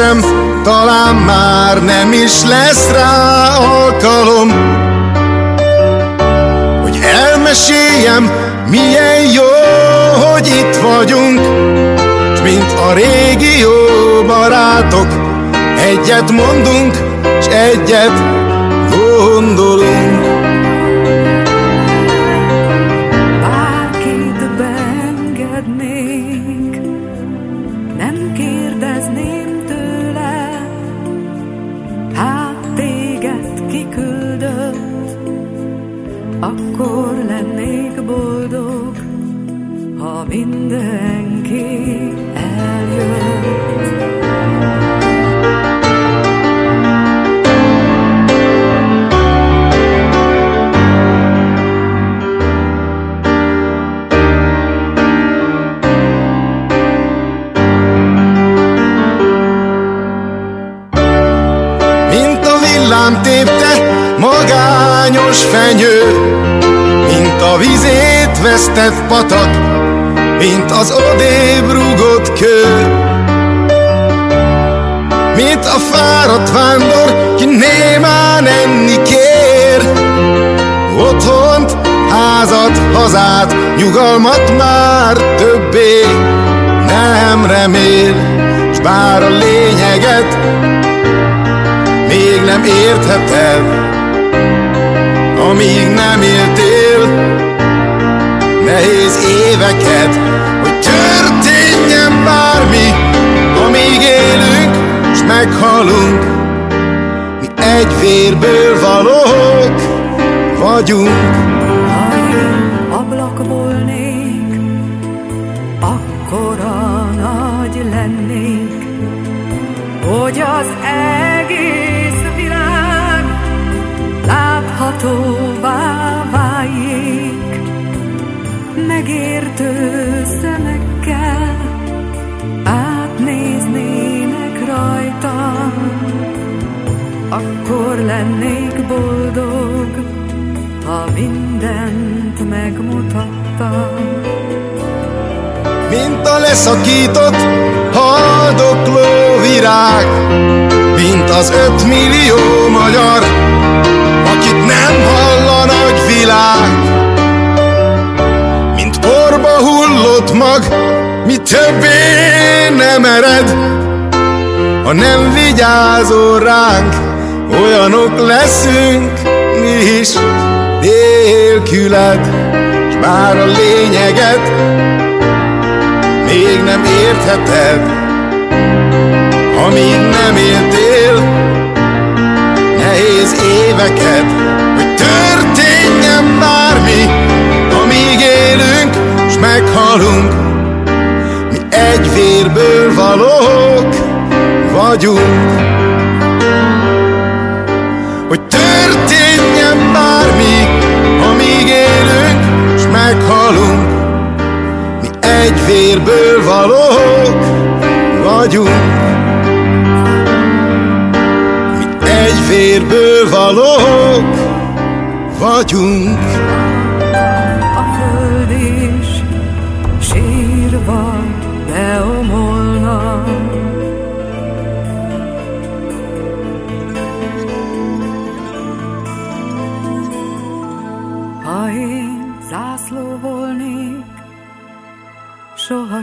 Nem meghalunk, mi egy vérből valók vagyunk. Ha én ablak volnék, akkora nagy lennék, hogy az egész világ láthatóvá váljék, megértő lennék boldog, ha mindent megmutattam. Mint a leszakított haldokló virág, mint az ötmillió magyar, akit nem hall a nagy világ. Mint porba hullott mag, mi többé nem ered, ha nem vigyázol ránk, olyanok leszünk mi is nélküled, s bár a lényeget nem értheted, amíg nem éltél nehéz éveket, hogy történjen bármi, amíg élünk, s meghalunk. Mi egy vérből valók vagyunk. Meghalunk. Mi egy vérből valók vagyunk. Mi egy vérből valók vagyunk.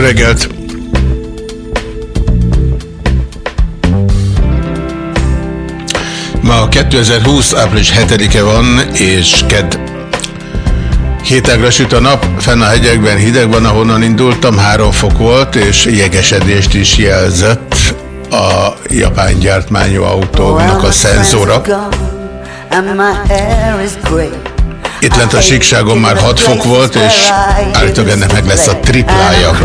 Jó reggelt! Ma 2020. április 7-e van, és kedd Hétágra süt a nap, fenn a hegyekben hideg van, ahonnan indultam, három fok volt, és jegesedést is jelzett a japán gyártmányú autónak a szenzora. Itt lent a síkságon már 6 fok volt, és állítólag ennek meg lesz a triplája.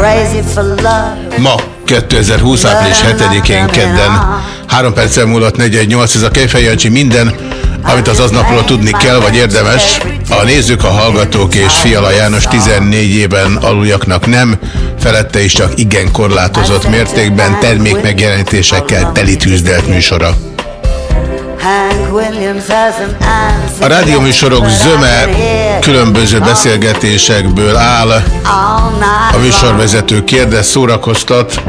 Ma 2020. április 7-én kedden 3 perccel múlott 418, ez a Kejfej Jancsi minden, amit az aznapról tudni kell, vagy érdemes. A nézők, a hallgatók és Fiala János 14 éven aluljaknak nem, felette is csak igen korlátozott mértékben termékmegjelenítésekkel telitűzdelt műsora. A rádióműsorok zöme különböző beszélgetésekből áll. A műsorvezető kérdez, szórakoztat.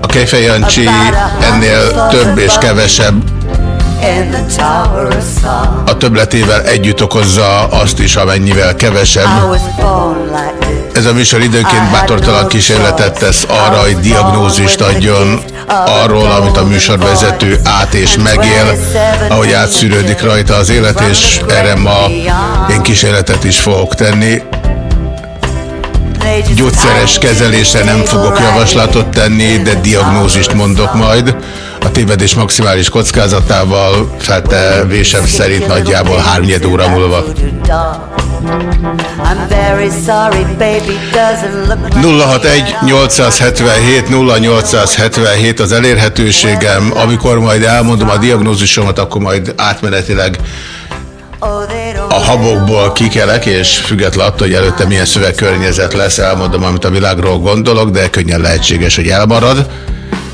A Kejfej Jancsi ennél több és kevesebb a többletével együtt okozza azt is, amennyivel kevesebb. Ez a műsor időnként bátortalan kísérletet tesz arra, hogy diagnózist adjon arról, amit a műsorvezető át és megél, ahogy átszűrődik rajta az élet, és erre ma én kísérletet is fogok tenni. Gyógyszeres kezelésre nem fogok javaslatot tenni, de diagnózist mondok majd. A tévedés maximális kockázatával feltevésem szerint nagyjából 3 óra múlva. 061 877 0877 az elérhetőségem. Amikor majd elmondom a diagnózisomat, akkor majd átmenetileg a habokból kikelek, és független attól, hogy előtte milyen szövegkörnyezet lesz, elmondom, amit a világról gondolok, de könnyen lehetséges, hogy elmarad.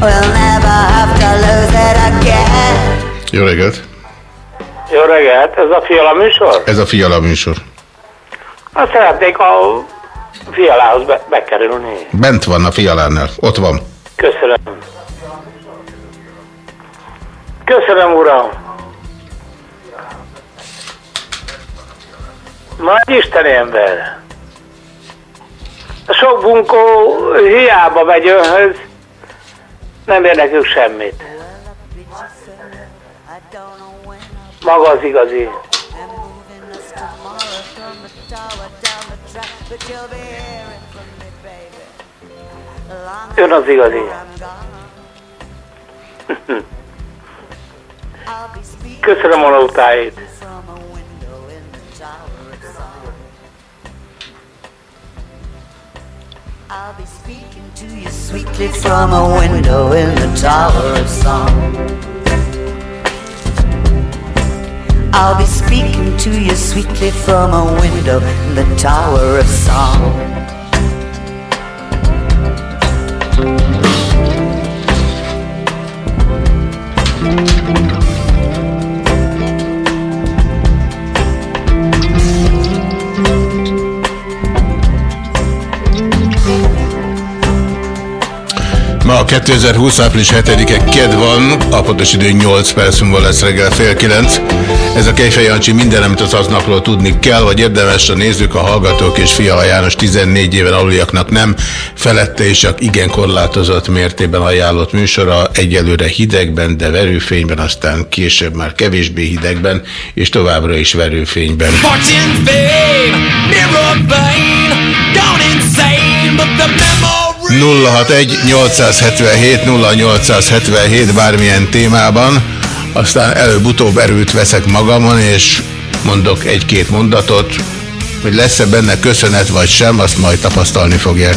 we'll never have to lose it again Jó reggelt! Jó reggelt, ez a Fiala műsor? Ez a Fiala műsor. Azt szeretnék a Fialához be bekerülni. Bent van a Fialánál, ott van. Köszönöm. Köszönöm, uram. Nagy Isten ember. Sok bunkó hiába megy önhöz, nem érdekel semmit. Maga az igazi. Ön az igazi. Köszönöm a nótáit. I'll be speaking. To you sweetly from a window in the Tower of Song. I'll be speaking to you sweetly from a window in the Tower of Song. Ma 2020. április 7-e ked van, a pontos idő 8 perc múlva lesz reggel fél 9. Ez a Kejfej Jancsi minden, amit az aznapról tudni kell, vagy érdemes a nézők, a hallgatók és Fiala János 14 éven aluliaknak nem felette és csak igen korlátozott mértében ajánlott műsora, egyelőre hidegben, de verőfényben, aztán később már kevésbé hidegben, és továbbra is verőfényben. Fortune, fame, mirror, bane, gone insane, but the memory 061-877-0877 bármilyen témában, aztán előbb-utóbb erőt veszek magamon, és mondok egy-két mondatot, hogy lesz-e benne köszönet vagy sem, azt majd tapasztalni fogják.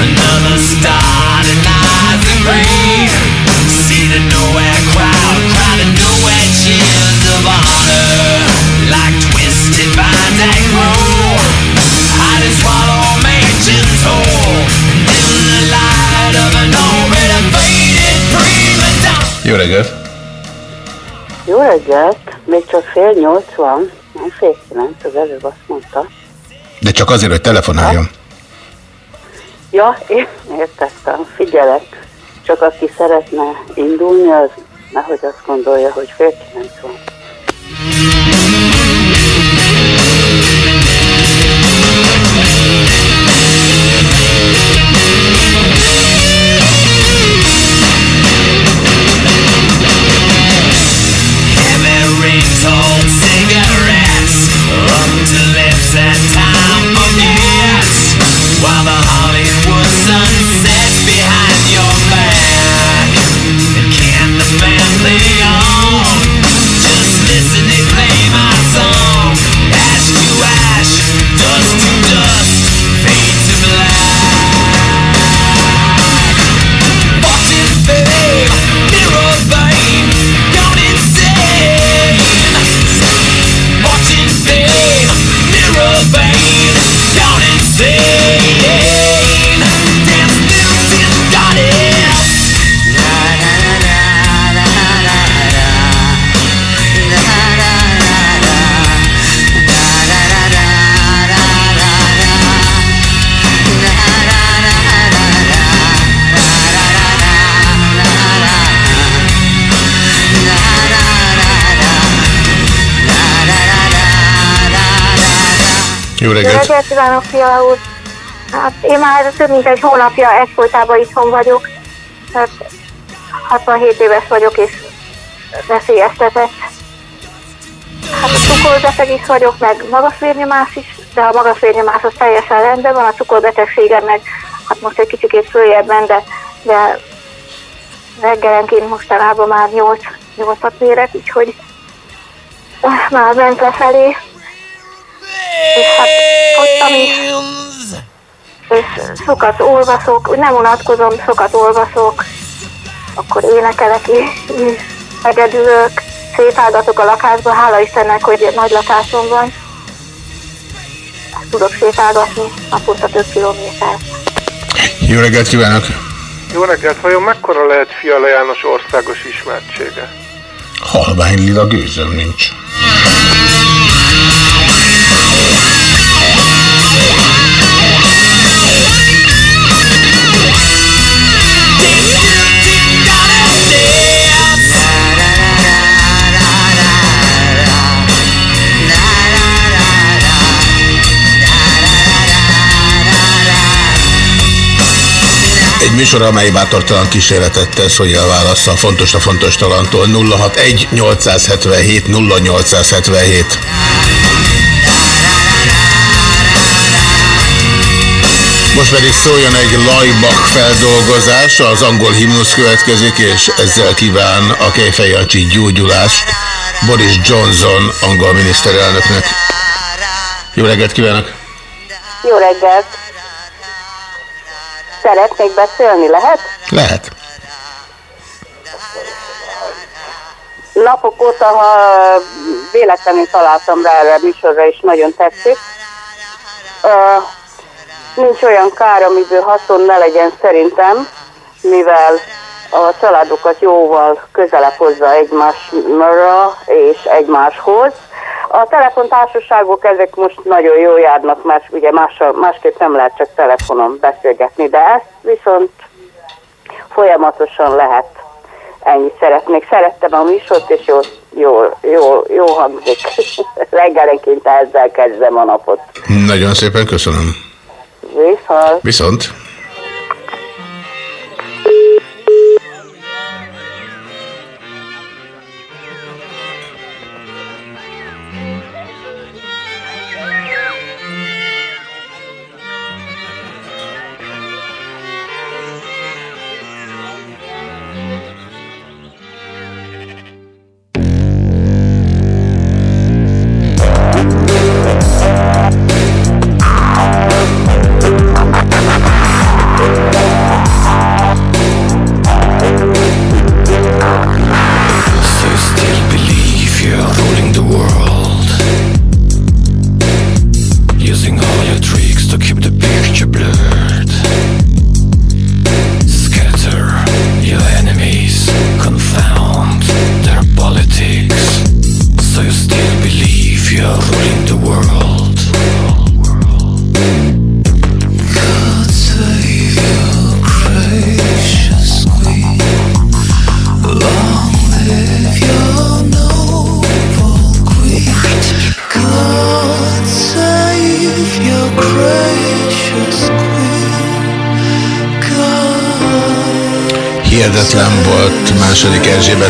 Another star reggelt! Még csak fél nyolc van, nem fél kilenc, az előbb azt mondta. De csak azért, hogy telefonáljon. Ja, én értettem, figyelek. Csak aki szeretne indulni, az nehogy azt gondolja, hogy fél kilenc van. Jó reggelt! Jó reggelt kívánok, Fiala úr! Hát én már több mint egy hónapja egyfolytában itthon vagyok. Tehát 67 éves vagyok és veszélyeztetett. Hát a cukorbeteg is vagyok, meg magas vérnyomás is, de a magas vérnyomás az teljesen rendben van, a cukorbetegségem meg hát most egy kicsikét följebben, de, de reggelenként mostanában már 8, 8-at mérek, úgyhogy már ment lefelé. És hát. És sokat olvasok, nem unatkozom, sokat olvasok, akkor énekelek is, megedülök, szétálgatok a lakásba, hála Istennek, hogy nagy lakásom van. Tudok szétálgatni, naponta több kilométer. Jó reggelt kívánok! Jó reggelt! Vajon mekkora lehet Fiala János országos ismertsége? Halvány lila gőzöm nincs. Egy műsor, amely bátortalan kísérletet tesz, hogy elválassza fontos a fontos talantól 061 877 0877. Most pedig szóljon egy Laibach feldolgozás, az angol himnusz következik, és ezzel kíván a Kejfejancsi gyógyulást Boris Johnson angol miniszterelnöknek. Jó reggelt kívánok! Jó reggelt! Szeretnék beszélni, lehet? Lehet. Napok óta, ha véletlenül találtam rá erre a műsorra, és nagyon tetszik. Uh, nincs olyan kár, amiből haszon ne legyen szerintem, mivel a családokat jóval közelebb hozza egymásra és egymáshoz. A telefontársaságok ezek most nagyon jól járnak, mert ugye más, másképp nem lehet csak telefonon beszélgetni, de ezt viszont folyamatosan lehet. Ennyit szeretnék. Szerettem a műsort, és jó, jó, jó, jó hangzik. Reggelenként ezzel kezdem a napot. Nagyon szépen köszönöm. Viszont. Viszont.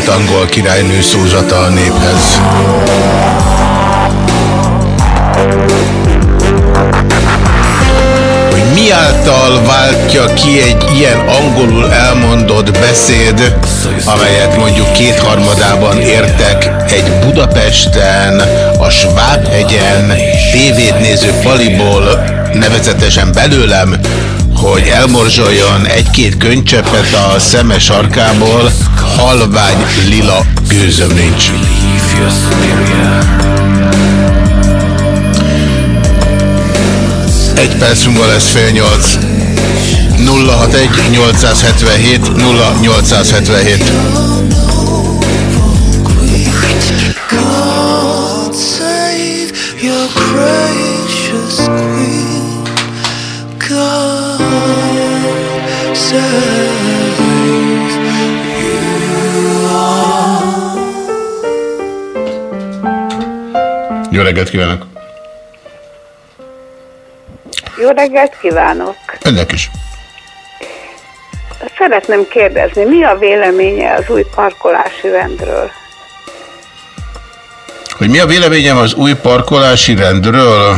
Erzsébet angol királynő szózata a néphez. Hogy mi váltja ki egy ilyen angolul elmondott beszéd, amelyet mondjuk kétharmadában értek egy Budapesten, a Svábhegyen, tévét néző paliból, nevezetesen belőlem, hogy elmorzsoljon egy-két könycseppet a szeme sarkából, halvány lila gőzöm nincs. Egy perc múlva lesz fél nyolc. 061 877 0877 God save reggelt kívánok! Jó reggelt kívánok! Önnek is. Szeretném kérdezni, mi a véleménye az új parkolási rendről? Hogy mi a véleményem az új parkolási rendről?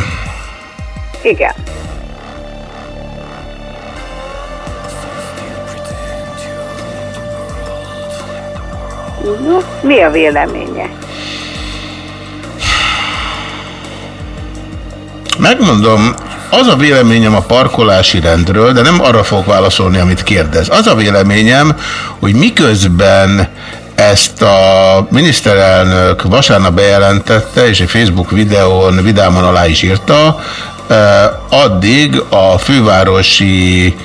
Igen. No, mi a véleménye? Megmondom, az a véleményem a parkolási rendről, de nem arra fogok válaszolni, amit kérdez. Az a véleményem, hogy miközben ezt a miniszterelnök vasárnap bejelentette, és egy Facebook videón vidáman alá is írta, eh, addig a fővárosi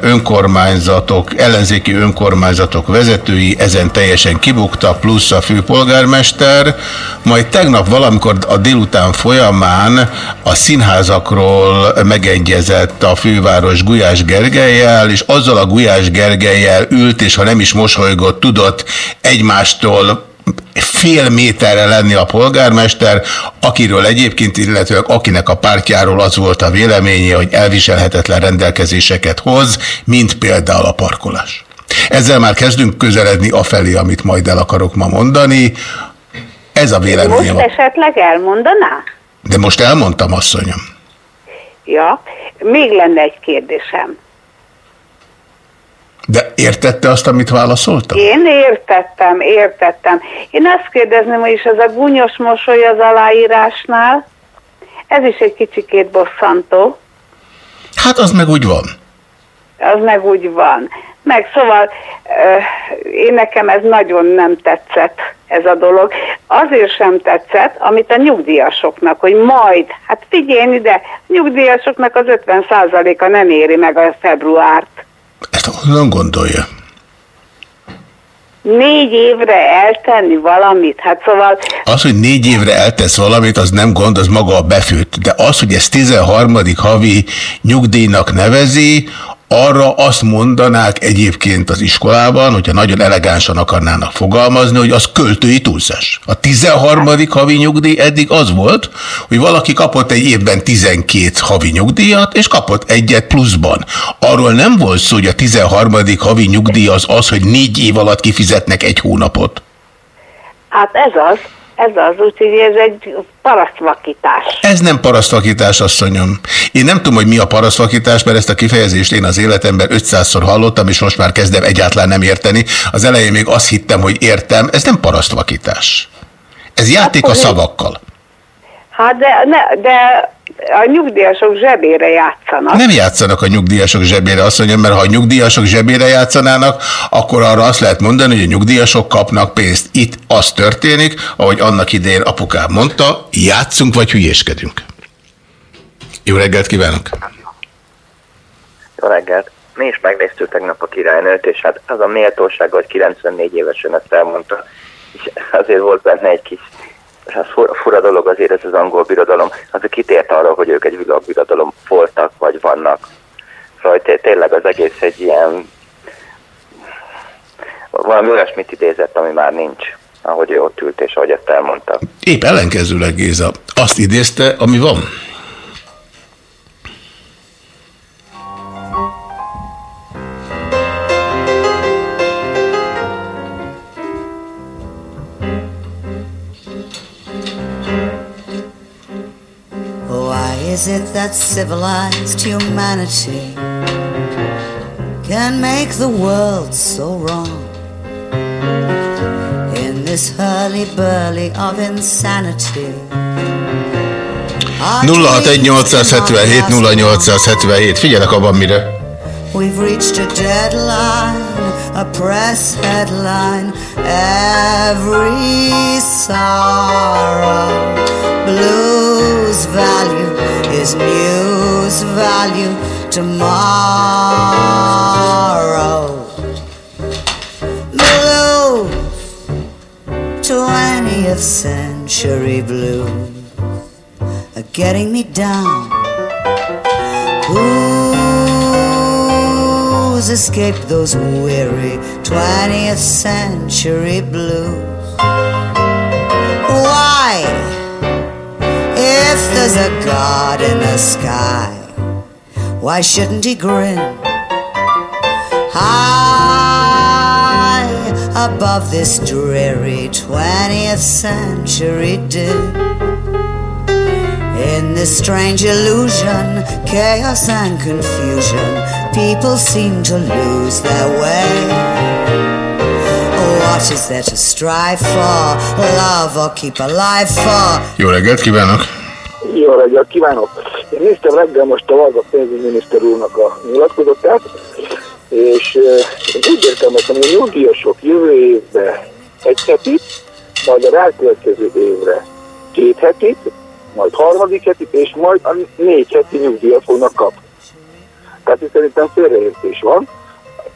önkormányzatok, ellenzéki önkormányzatok vezetői ezen teljesen kibuktak, plusz a főpolgármester, majd tegnap valamikor a délután folyamán a színházakról megegyezett a főváros Gulyás Gergelyel, és azzal a Gulyás Gergelyel ült, és ha nem is mosolygott, tudott egymástól fél méterre lenni a polgármester, akiről egyébként, illetve akinek a pártjáról az volt a véleménye, hogy elviselhetetlen rendelkezéseket hoz, mint például a parkolás. Ezzel már kezdünk közeledni afelé, amit majd el akarok ma mondani. Ez a véleményem. Most esetleg elmondaná? De most elmondtam, asszonyom. Ja, még lenne egy kérdésem. De értette azt, amit válaszoltam? Én értettem, értettem. Én azt kérdezném, hogy is ez a gúnyos mosoly az aláírásnál, ez is egy kicsikét bosszantó. Hát az meg úgy van. Az meg úgy van. Meg szóval én nekem ez nagyon nem tetszett ez a dolog. Azért sem tetszett, amit a nyugdíjasoknak, hogy majd, hát figyelj ide, nyugdíjasoknak az 50%-a nem éri meg a februárt. Ezt honnan gondolja? Négy évre eltenni valamit, hát szóval... Az, hogy négy évre eltesz valamit, az nem gond, az maga a befőtt. De az, hogy ez 13. havi nyugdíjnak nevezi, arra azt mondanák egyébként az iskolában, hogyha nagyon elegánsan akarnának fogalmazni, hogy az költői túlzás. A 13. havi nyugdíj eddig az volt, hogy valaki kapott egy évben 12 havi nyugdíjat, és kapott egyet pluszban. Arról nem volt szó, hogy a 13. havi nyugdíj az az, hogy négy év alatt kifizetnek egy hónapot. Hát ez az, ez az, úgyhogy ez egy parasztvakítás. Ez nem parasztvakítás, asszonyom. Én nem tudom, hogy mi a parasztvakítás, mert ezt a kifejezést én az életemben 500-szor hallottam, és most már kezdem egyáltalán nem érteni. Az elején még azt hittem, hogy értem. Ez nem parasztvakítás. Ez játék a szavakkal. Hát de, ne, de a nyugdíjasok zsebére játszanak. Nem játszanak a nyugdíjasok zsebére, azt mondja, mert ha a nyugdíjasok zsebére játszanának, akkor arra azt lehet mondani, hogy a nyugdíjasok kapnak pénzt. Itt az történik, ahogy annak idején apukám mondta, játszunk vagy hülyéskedünk. Jó reggelt kívánok! Jó reggelt! Mi is megnéztük tegnap a királynőt, és hát az a méltóság, hogy 94 évesen ezt elmondta, és azért volt benne egy kis hát fura, fura dolog azért ez az angol birodalom, az kitért arra, hogy ők egy világbirodalom voltak, vagy vannak. Szóval tényleg az egész egy ilyen valami olyasmit idézett, ami már nincs, ahogy ő ott ült, és ahogy ezt elmondta. Épp ellenkezőleg Géza, azt idézte, ami van. Is it that civilized humanity can make the world so wrong? In this hurly-burly of insanity 061-877-0877 Figyelek abban mire. We've reached a deadline, a press headline Every sorrow blues value is news value tomorrow. Blues, 20th century blues are getting me down. Who's escaped those weary 20th century blues? There's a God in the sky, why shouldn't he grin? High above this dreary 20th century din. In this strange illusion, chaos and confusion, people seem to lose their way. What is there to strive for? Love or keep alive for? Jó reggelt kívánok! Jó reggelt kívánok! Én néztem reggel most a Varga pénzügyminiszter úrnak a nyilatkozatát, és én úgy értelmeztem, hogy a nyugdíjasok jövő évben egy hetit, majd a rákövetkező évre két hetit, majd harmadik hetit, és majd a négy heti nyugdíjat fognak kapni. Tehát itt szerintem félreértés van.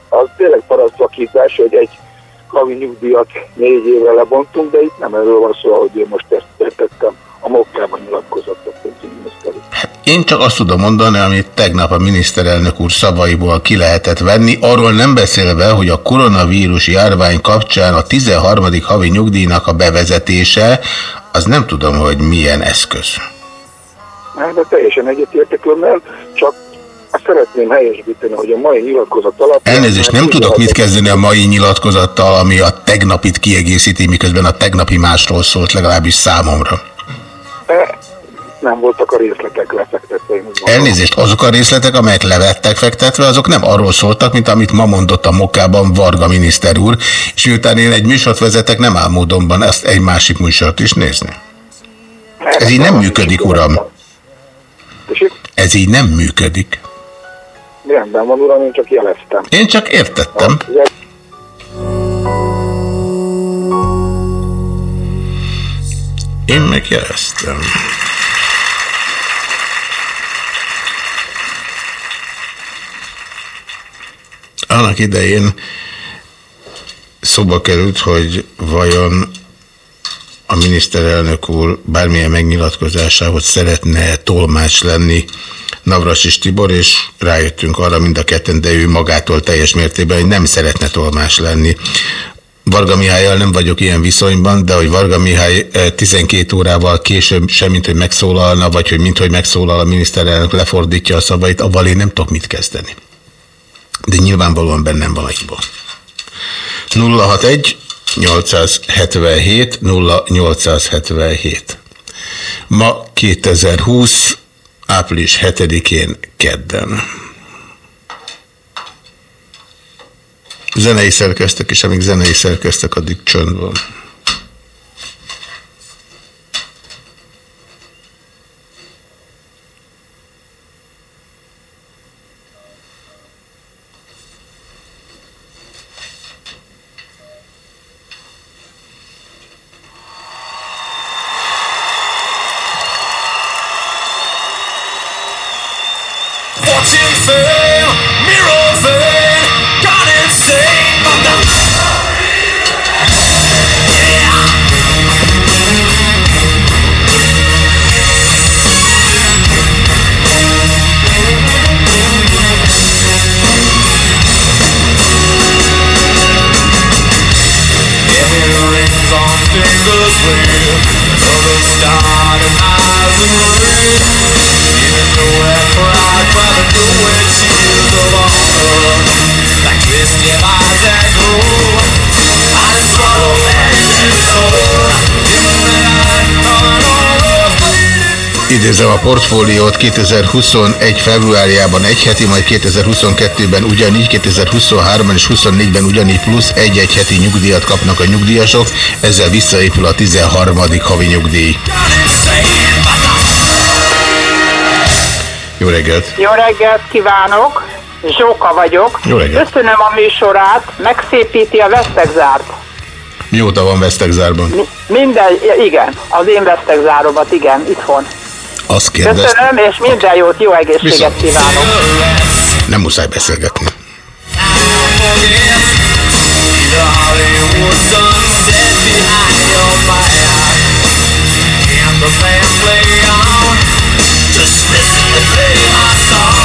Az tényleg parasztvakítás, hogy egy havi nyugdíjat négy évre lebontunk, de itt nem erről van szó, hogy én most ezt tettem a mokkában nyilatkozott a pénzügyminiszter. Én csak azt tudom mondani, amit tegnap a miniszterelnök úr szavaiból ki lehetett venni, arról nem beszélve, hogy a koronavírus járvány kapcsán a 13. havi nyugdíjnak a bevezetése, az nem tudom, hogy milyen eszköz. Hát, de teljesen egyetértek önnel, csak azt szeretném helyesbíteni, hogy a mai nyilatkozat alapján... Elnézést, nem tudok mit kezdeni a mai nyilatkozattal, ami a tegnapit kiegészíti, miközben a tegnapi másról szólt legalábbis számomra. Nem voltak a részletek lefektetve. Elnézést, azok a részletek, amelyek levettek fektetve, azok nem arról szóltak, mint amit ma mondott a Mokában Varga miniszter úr, és miután én egy műsort vezetek, nem áll módonban ezt egy másik műsort is nézni. Ez így nem működik, uram. Ez így nem működik. Rendben van, uram, én csak jeleztem. Én csak értettem. Én megjeleztem. Annak idején szóba került, hogy vajon a miniszterelnök úr bármilyen megnyilatkozásához szeretne tolmács lenni Navrasis Tibor, és rájöttünk arra mind a ketten, de ő magától teljes mértékben, hogy nem szeretne tolmás lenni. Varga Mihályjal nem vagyok ilyen viszonyban, de hogy Varga Mihály eh, 12 órával később semmint, hogy megszólalna, vagy hogy minthogy megszólal a miniszterelnök lefordítja a szavait, avval én nem tudok mit kezdeni. De nyilvánvalóan bennem van a hiba. 061 877 0877 Ma 2020 április 7-én kedden. Zenei szerkeztek, és amíg zenei szerkeztek, addig csönd van. Idézem a portfóliót 2021 februárjában egy heti, majd 2022-ben ugyanígy, 2023-ban és 24-ben ugyanígy plusz egy-egy heti nyugdíjat kapnak a nyugdíjasok, ezzel visszaépül a 13. havi nyugdíj. Jó reggelt! Jó reggelt kívánok! Zsóka vagyok. Jó reggelt. Köszönöm a műsorát, megszépíti a Vesztegzárt. Mióta van Vesztegzárban? Mi- Minden, igen, az én Vesztegzáromat, igen, itthon. Azt kérdeztem. Köszönöm, és minden jót, jó egészséget Viszont. kívánok. Nem muszáj beszélgetni. Just listen to play my song.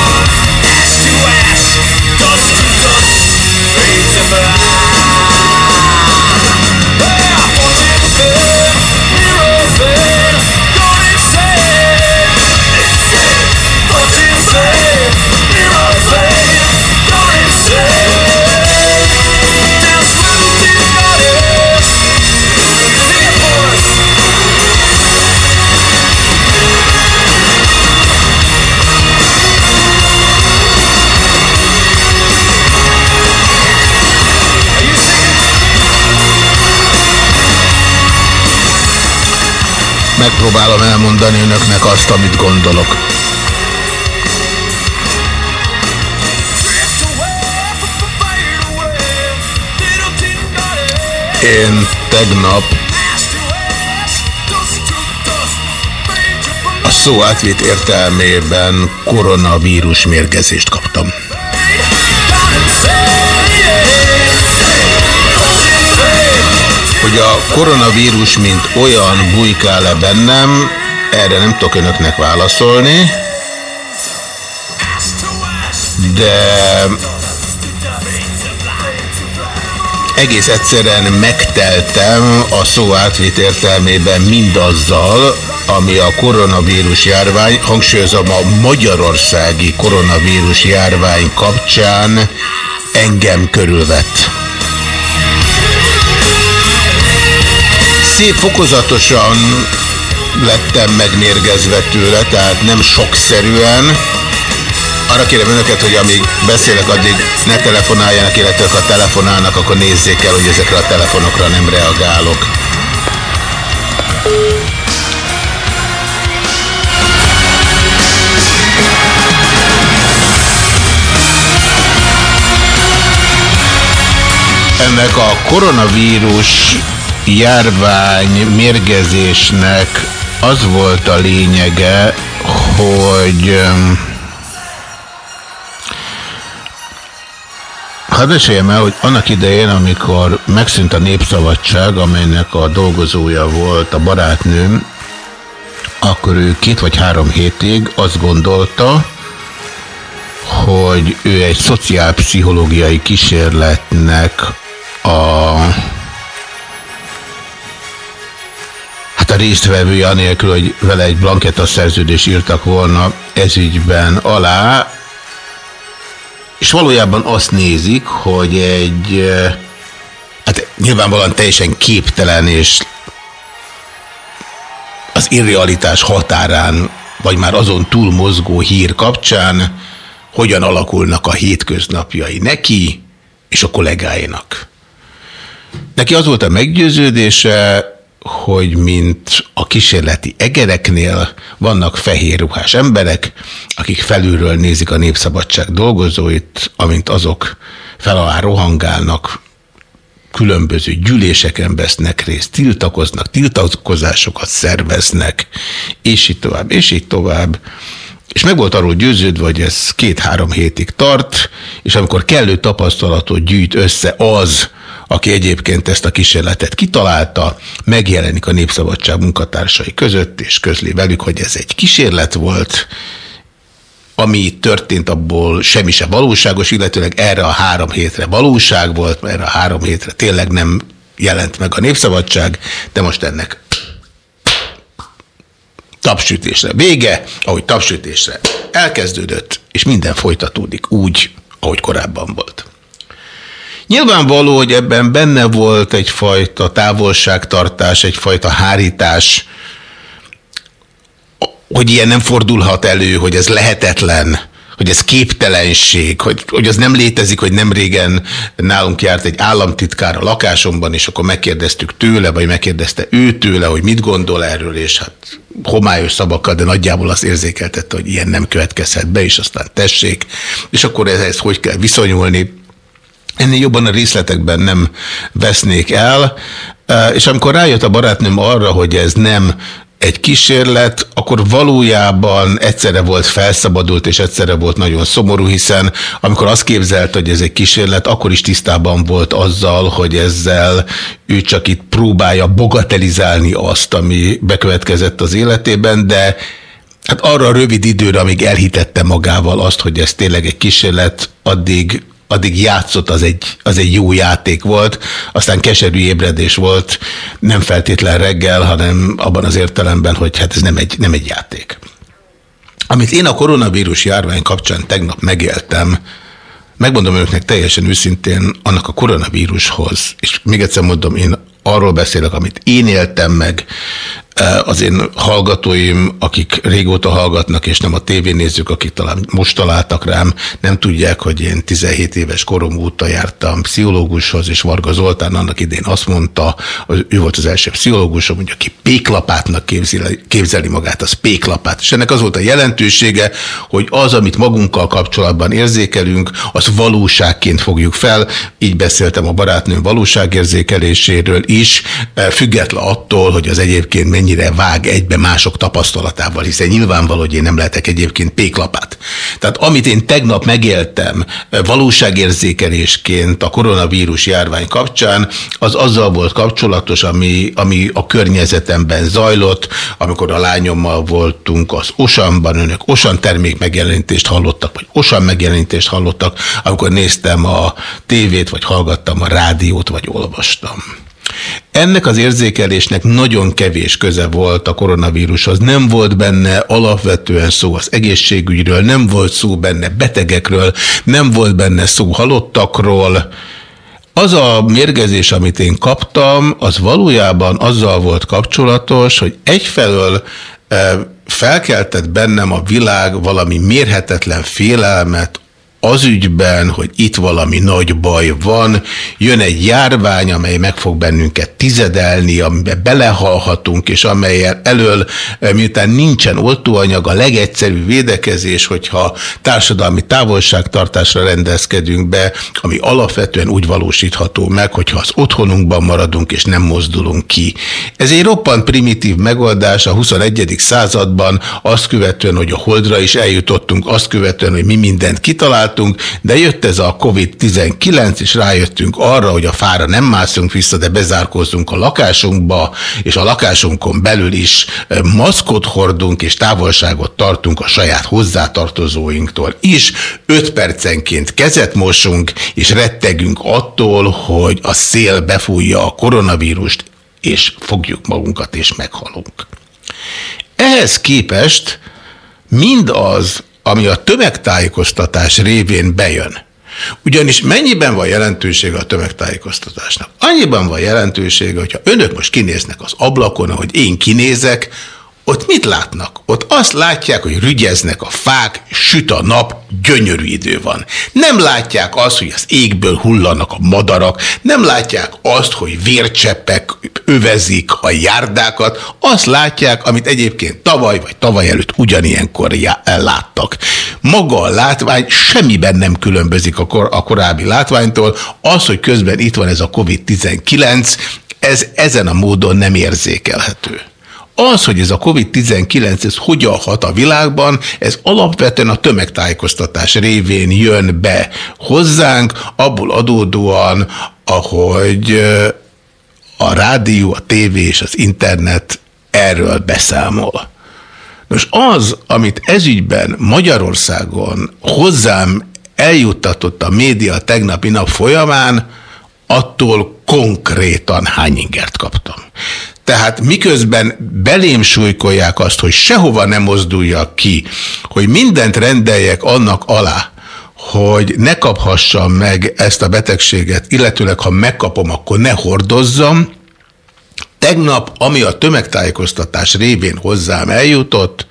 Megpróbálom elmondani önöknek azt, amit gondolok. Én tegnap a szó átvét értelmében koronavírus mérgezést kaptam. Hogy a koronavírus, mint olyan bujkál-e bennem, erre nem tudok önöknek válaszolni, de egész egyszerűen megteltem a szó átvét értelmében mindazzal, ami a koronavírus járvány, hangsúlyozom a magyarországi koronavírus járvány kapcsán engem körülvett. Szép fokozatosan lettem megmérgezve tőle, tehát nem sokszerűen. Arra kérem önöket, hogy amíg beszélek, addig ne telefonáljanak, illetve ha telefonálnak, akkor nézzék el, hogy ezekre a telefonokra nem reagálok. Ennek a koronavírus járvány mérgezésnek az volt a lényege, hogy Hadd meséljem el, hogy annak idején, amikor megszűnt a Népszabadság, amelynek a dolgozója volt a barátnőm, akkor ő két vagy három hétig azt gondolta, hogy ő egy szociálpszichológiai kísérletnek a résztvevője anélkül, hogy vele egy blanketta szerződés írtak volna ezügyben alá, és valójában azt nézik, hogy egy hát nyilvánvalóan teljesen képtelen és az irrealitás határán, vagy már azon túl mozgó hír kapcsán hogyan alakulnak a hétköznapjai neki és a kollégáinak. Neki az volt a meggyőződése, hogy mint a kísérleti egereknél vannak fehér ruhás emberek, akik felülről nézik a népszabadság dolgozóit, amint azok fel rohangálnak, különböző gyűléseken vesznek részt, tiltakoznak, tiltakozásokat szerveznek, és így tovább, és így tovább. És meg volt arról győződve, hogy ez két-három hétig tart, és amikor kellő tapasztalatot gyűjt össze az, aki egyébként ezt a kísérletet kitalálta, megjelenik a Népszabadság munkatársai között, és közli velük, hogy ez egy kísérlet volt, ami történt, abból semmi se valóságos, illetőleg erre a három hétre valóság volt, erre a három hétre tényleg nem jelent meg a Népszabadság, de most ennek tapsütésre vége, ahogy tapsütésre elkezdődött, és minden folytatódik úgy, ahogy korábban volt. Nyilvánvaló, hogy ebben benne volt egyfajta távolságtartás, egyfajta hárítás, hogy ilyen nem fordulhat elő, hogy ez lehetetlen, hogy ez képtelenség, hogy, hogy az nem létezik, hogy nem régen nálunk járt egy államtitkár a lakásomban, és akkor megkérdeztük tőle, vagy megkérdezte ő tőle, hogy mit gondol erről, és hát homályos szavakkal, de nagyjából azt érzékeltette, hogy ilyen nem következhet be, és aztán tessék, és akkor ehhez hogy kell viszonyulni. Ennél jobban a részletekben nem vesznék el, és amikor rájött a barátnőm arra, hogy ez nem egy kísérlet, akkor valójában egyszerre volt felszabadult, és egyszerre volt nagyon szomorú, hiszen amikor azt képzelt, hogy ez egy kísérlet, akkor is tisztában volt azzal, hogy ezzel ő csak itt próbálja bogatelizálni azt, ami bekövetkezett az életében, de hát arra a rövid időre, amíg elhitette magával azt, hogy ez tényleg egy kísérlet, addig addig játszott, az egy, az egy jó játék volt, aztán keserű ébredés volt, nem feltétlen reggel, hanem abban az értelemben, hogy hát ez nem egy, nem egy játék. Amit én a koronavírus járvány kapcsán tegnap megéltem, megmondom önöknek teljesen őszintén, annak a koronavírushoz, és még egyszer mondom, én arról beszélek, amit én éltem meg, az én hallgatóim, akik régóta hallgatnak, és nem a tévénézők, akik talán most találtak rám, nem tudják, hogy én 17 éves korom óta jártam pszichológushoz, és Varga Zoltán annak idén azt mondta, hogy ő volt az első pszichológusom, hogy aki péklapátnak képzeli, képzeli magát, az péklapát. És ennek az volt a jelentősége, hogy az, amit magunkkal kapcsolatban érzékelünk, az valóságként fogjuk fel. Így beszéltem a barátnőm valóságérzékeléséről is, független attól, hogy az egyébként mennyi mennyire vág egybe mások tapasztalatával, hiszen nyilvánvaló, hogy én nem lehetek egyébként péklapát. Tehát amit én tegnap megéltem valóságérzékelésként a koronavírus járvány kapcsán, az azzal volt kapcsolatos, ami, ami a környezetemben zajlott, amikor a lányommal voltunk az Osanban, önök Osan termék megjelenítést hallottak, vagy Osan megjelenítést hallottak, amikor néztem a tévét, vagy hallgattam a rádiót, vagy olvastam. Ennek az érzékelésnek nagyon kevés köze volt a koronavírushoz. Nem volt benne alapvetően szó az egészségügyről, nem volt szó benne betegekről, nem volt benne szó halottakról. Az a mérgezés, amit én kaptam, az valójában azzal volt kapcsolatos, hogy egyfelől eh, felkeltett bennem a világ valami mérhetetlen félelmet az ügyben, hogy itt valami nagy baj van, jön egy járvány, amely meg fog bennünket tizedelni, amiben belehalhatunk, és amelyel elől, eh, miután nincsen oltóanyag, a legegyszerűbb védekezés, hogyha társadalmi távolságtartásra rendezkedünk be, ami alapvetően úgy valósítható meg, hogyha az otthonunkban maradunk, és nem mozdulunk ki. Ez egy roppant primitív megoldás a 21. században, azt követően, hogy a holdra is eljutottunk, azt követően, hogy mi mindent kitalált, csináltunk, de jött ez a Covid-19, és rájöttünk arra, hogy a fára nem mászunk vissza, de bezárkózzunk a lakásunkba, és a lakásunkon belül is maszkot hordunk, és távolságot tartunk a saját hozzátartozóinktól is. Öt percenként kezet mosunk, és rettegünk attól, hogy a szél befújja a koronavírust, és fogjuk magunkat, és meghalunk. Ehhez képest mindaz, ami a tömegtájékoztatás révén bejön. Ugyanis mennyiben van jelentősége a tömegtájékoztatásnak? Annyiban van jelentősége, hogyha önök most kinéznek az ablakon, ahogy én kinézek, ott mit látnak? Ott azt látják, hogy rügyeznek a fák, süt a nap, gyönyörű idő van. Nem látják azt, hogy az égből hullanak a madarak, nem látják azt, hogy vércseppek övezik a járdákat, azt látják, amit egyébként tavaly vagy tavaly előtt ugyanilyenkor láttak. Maga a látvány semmiben nem különbözik a, kor a korábbi látványtól, az, hogy közben itt van ez a COVID-19, ez ezen a módon nem érzékelhető. Az, hogy ez a COVID-19 ez hogyan hat a világban, ez alapvetően a tömegtájékoztatás révén jön be hozzánk, abból adódóan, ahogy a rádió, a tévé és az internet erről beszámol. Nos, az, amit ezügyben Magyarországon hozzám eljuttatott a média tegnapi nap folyamán, attól konkrétan hány ingert kaptam. Tehát miközben belém súlykolják azt, hogy sehova nem mozduljak ki, hogy mindent rendeljek annak alá, hogy ne kaphassam meg ezt a betegséget, illetőleg ha megkapom, akkor ne hordozzam. Tegnap, ami a tömegtájékoztatás révén hozzám eljutott,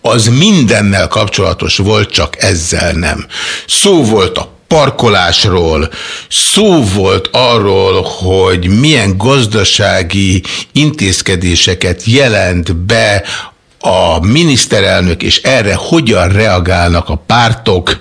az mindennel kapcsolatos volt, csak ezzel nem. Szó volt a parkolásról, szó volt arról, hogy milyen gazdasági intézkedéseket jelent be a miniszterelnök, és erre hogyan reagálnak a pártok,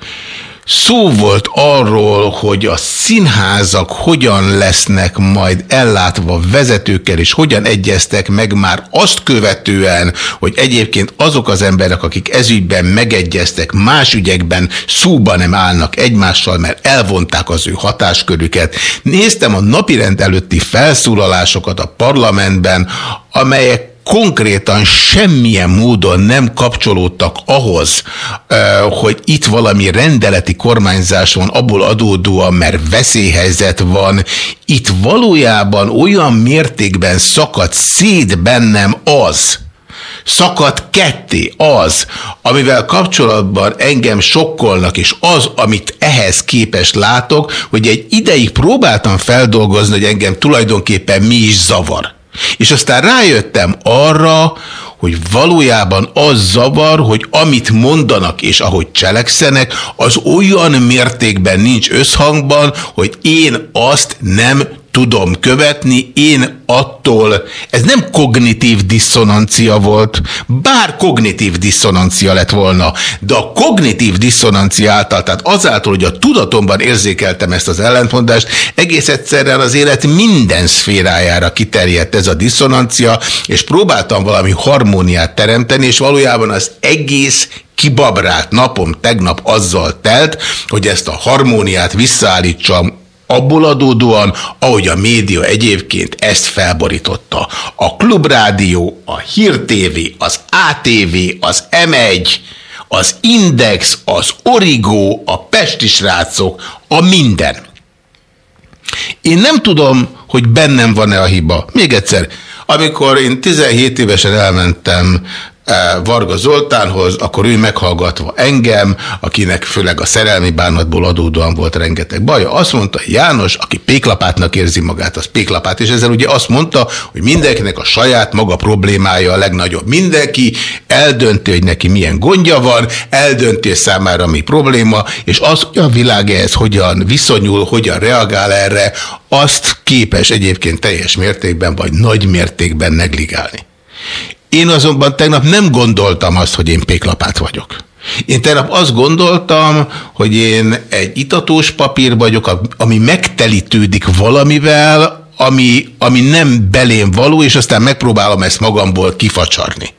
Szó volt arról, hogy a színházak hogyan lesznek majd ellátva vezetőkkel, és hogyan egyeztek meg már azt követően, hogy egyébként azok az emberek, akik ezügyben megegyeztek, más ügyekben szóba nem állnak egymással, mert elvonták az ő hatáskörüket. Néztem a napirend előtti felszólalásokat a parlamentben, amelyek konkrétan semmilyen módon nem kapcsolódtak ahhoz, hogy itt valami rendeleti kormányzás van, abból adódóan, mert veszélyhelyzet van. Itt valójában olyan mértékben szakadt szét bennem az, szakadt ketté az, amivel kapcsolatban engem sokkolnak, és az, amit ehhez képes látok, hogy egy ideig próbáltam feldolgozni, hogy engem tulajdonképpen mi is zavar. És aztán rájöttem arra, hogy valójában az zavar, hogy amit mondanak és ahogy cselekszenek, az olyan mértékben nincs összhangban, hogy én azt nem tudom követni, én attól, ez nem kognitív diszonancia volt, bár kognitív diszonancia lett volna, de a kognitív diszonancia által, tehát azáltal, hogy a tudatomban érzékeltem ezt az ellentmondást, egész egyszerűen az élet minden szférájára kiterjedt ez a diszonancia, és próbáltam valami harmóniát teremteni, és valójában az egész kibabrált napom tegnap azzal telt, hogy ezt a harmóniát visszaállítsam abból adódóan, ahogy a média egyébként ezt felborította. A Klubrádió, a Hír TV, az ATV, az M1, az Index, az Origo, a Pesti srácok, a minden. Én nem tudom, hogy bennem van-e a hiba. Még egyszer, amikor én 17 évesen elmentem Varga Zoltánhoz, akkor ő meghallgatva engem, akinek főleg a szerelmi bánatból adódóan volt rengeteg baja, azt mondta, János, aki péklapátnak érzi magát, az péklapát, és ezzel ugye azt mondta, hogy mindenkinek a saját maga problémája a legnagyobb. Mindenki eldönti, hogy neki milyen gondja van, eldönti számára mi probléma, és az, hogy a világ ehhez hogyan viszonyul, hogyan reagál erre, azt képes egyébként teljes mértékben, vagy nagy mértékben negligálni. Én azonban tegnap nem gondoltam azt, hogy én péklapát vagyok. Én tegnap azt gondoltam, hogy én egy itatós papír vagyok, ami megtelítődik valamivel, ami, ami nem belém való, és aztán megpróbálom ezt magamból kifacsarni.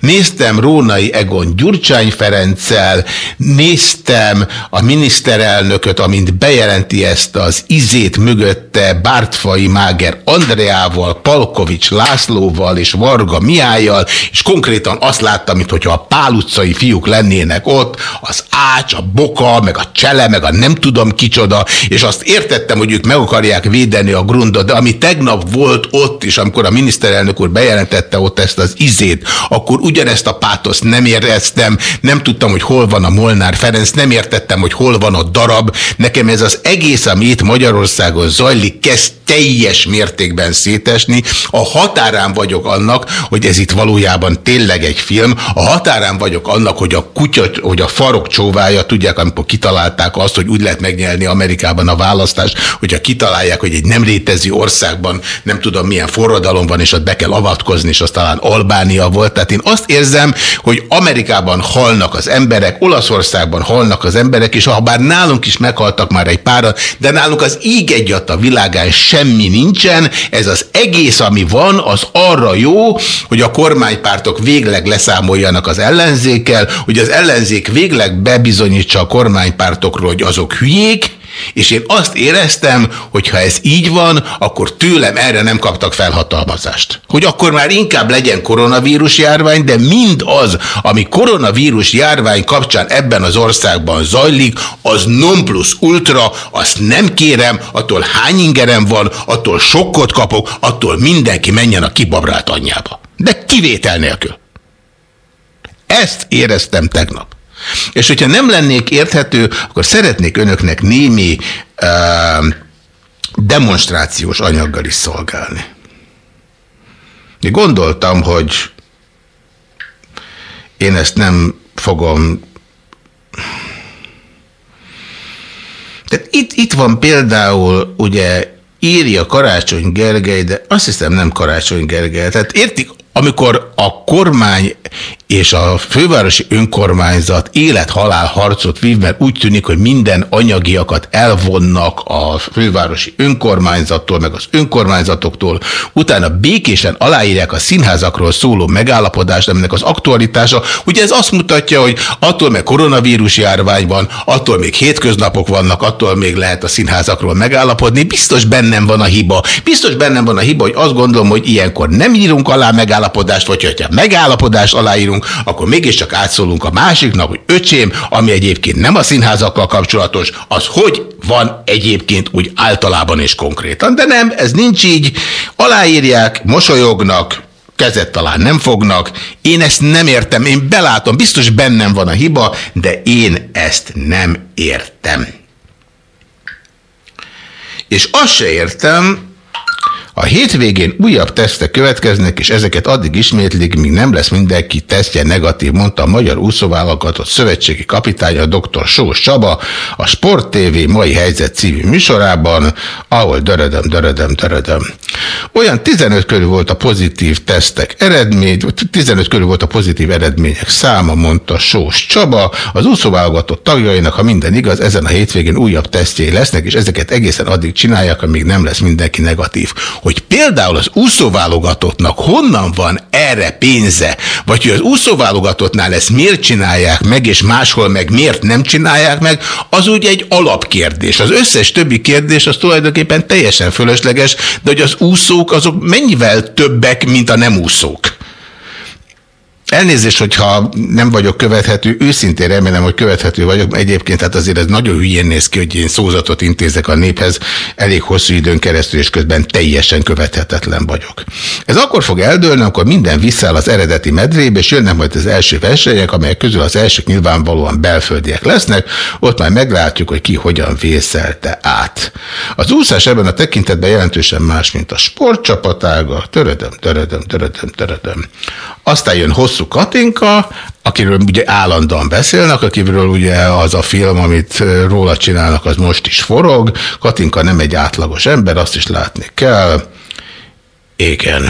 Néztem Rónai Egon Gyurcsány Ferenccel, néztem a miniszterelnököt, amint bejelenti ezt az izét mögötte Bártfai Máger Andreával, Palkovics Lászlóval és Varga Miájjal, és konkrétan azt láttam, mintha a Pál utcai fiúk lennének ott, az Ács, a Boka, meg a Csele, meg a nem tudom kicsoda, és azt értettem, hogy ők meg akarják védeni a grundot, de ami tegnap volt ott is, amikor a miniszterelnök úr bejelentette ott ezt az izét, akkor ugyanezt a pátoszt nem éreztem, nem tudtam, hogy hol van a Molnár Ferenc, nem értettem, hogy hol van a darab. Nekem ez az egész, ami itt Magyarországon zajlik, kezd teljes mértékben szétesni. A határán vagyok annak, hogy ez itt valójában tényleg egy film. A határán vagyok annak, hogy a kutya, hogy a farok csóvája, tudják, amikor kitalálták azt, hogy úgy lehet megnyelni Amerikában a választást, hogyha kitalálják, hogy egy nem létező országban nem tudom milyen forradalom van, és ott be kell avatkozni, és az talán Albánia volt. Tehát én azt érzem, hogy Amerikában halnak az emberek, Olaszországban halnak az emberek, és ha bár nálunk is meghaltak már egy páran, de nálunk az íg egyat a világán semmi nincsen, ez az egész, ami van, az arra jó, hogy a kormánypártok végleg leszámoljanak az ellenzékkel, hogy az ellenzék végleg bebizonyítsa a kormánypártokról, hogy azok hülyék, és én azt éreztem, hogy ha ez így van, akkor tőlem erre nem kaptak felhatalmazást. Hogy akkor már inkább legyen koronavírus járvány, de mind az, ami koronavírus járvány kapcsán ebben az országban zajlik, az non plus ultra, azt nem kérem, attól hány ingerem van, attól sokkot kapok, attól mindenki menjen a kibabrált anyjába. De kivétel nélkül. Ezt éreztem tegnap. És hogyha nem lennék érthető, akkor szeretnék önöknek némi uh, demonstrációs anyaggal is szolgálni. Én gondoltam, hogy én ezt nem fogom... Tehát itt, itt van például, ugye írja Karácsony Gergely, de azt hiszem nem Karácsony Gergely. Tehát értik, amikor a kormány és a fővárosi önkormányzat élet-halál harcot vív, mert úgy tűnik, hogy minden anyagiakat elvonnak a fővárosi önkormányzattól, meg az önkormányzatoktól, utána békésen aláírják a színházakról szóló megállapodást, aminek az aktualitása, ugye ez azt mutatja, hogy attól meg koronavírus járvány van, attól még hétköznapok vannak, attól még lehet a színházakról megállapodni, biztos bennem van a hiba. Biztos bennem van a hiba, hogy azt gondolom, hogy ilyenkor nem írunk alá megállapodást, vagy hogyha megállapodást aláírunk, akkor mégiscsak átszólunk a másiknak, hogy öcsém, ami egyébként nem a színházakkal kapcsolatos, az hogy van egyébként úgy általában és konkrétan. De nem, ez nincs így. Aláírják, mosolyognak, kezet talán nem fognak. Én ezt nem értem, én belátom, biztos bennem van a hiba, de én ezt nem értem. És azt se értem, a hétvégén újabb tesztek következnek, és ezeket addig ismétlik, míg nem lesz mindenki tesztje negatív, mondta a Magyar Úszóvállalatot szövetségi kapitánya dr. Sós Csaba a Sport TV mai helyzet című műsorában, ahol dörödöm, dörödöm, dörödöm. Olyan 15 körül volt a pozitív tesztek eredmény, 15 körül volt a pozitív eredmények száma, mondta Sós Csaba. Az úszóválogatott tagjainak, ha minden igaz, ezen a hétvégén újabb tesztjei lesznek, és ezeket egészen addig csinálják, amíg nem lesz mindenki negatív hogy például az úszóválogatottnak honnan van erre pénze, vagy hogy az úszóválogatottnál ezt miért csinálják meg, és máshol meg miért nem csinálják meg, az úgy egy alapkérdés. Az összes többi kérdés az tulajdonképpen teljesen fölösleges, de hogy az úszók azok mennyivel többek, mint a nem úszók. Elnézést, hogyha nem vagyok követhető, őszintén remélem, hogy követhető vagyok, egyébként hát azért ez nagyon hülyén néz ki, hogy én szózatot intézek a néphez elég hosszú időn keresztül, és közben teljesen követhetetlen vagyok. Ez akkor fog eldőlni, akkor minden visszáll az eredeti medrébe, és jönnek majd az első versenyek, amelyek közül az elsők nyilvánvalóan belföldiek lesznek, ott majd meglátjuk, hogy ki hogyan vészelte át. Az úszás ebben a tekintetben jelentősen más, mint a sportcsapatága, törödöm, törödöm, törödöm, törödöm. Aztán jön hosszú Katinka, akiről ugye állandóan beszélnek, akiről ugye az a film, amit róla csinálnak, az most is forog. Katinka nem egy átlagos ember, azt is látni kell. Igen.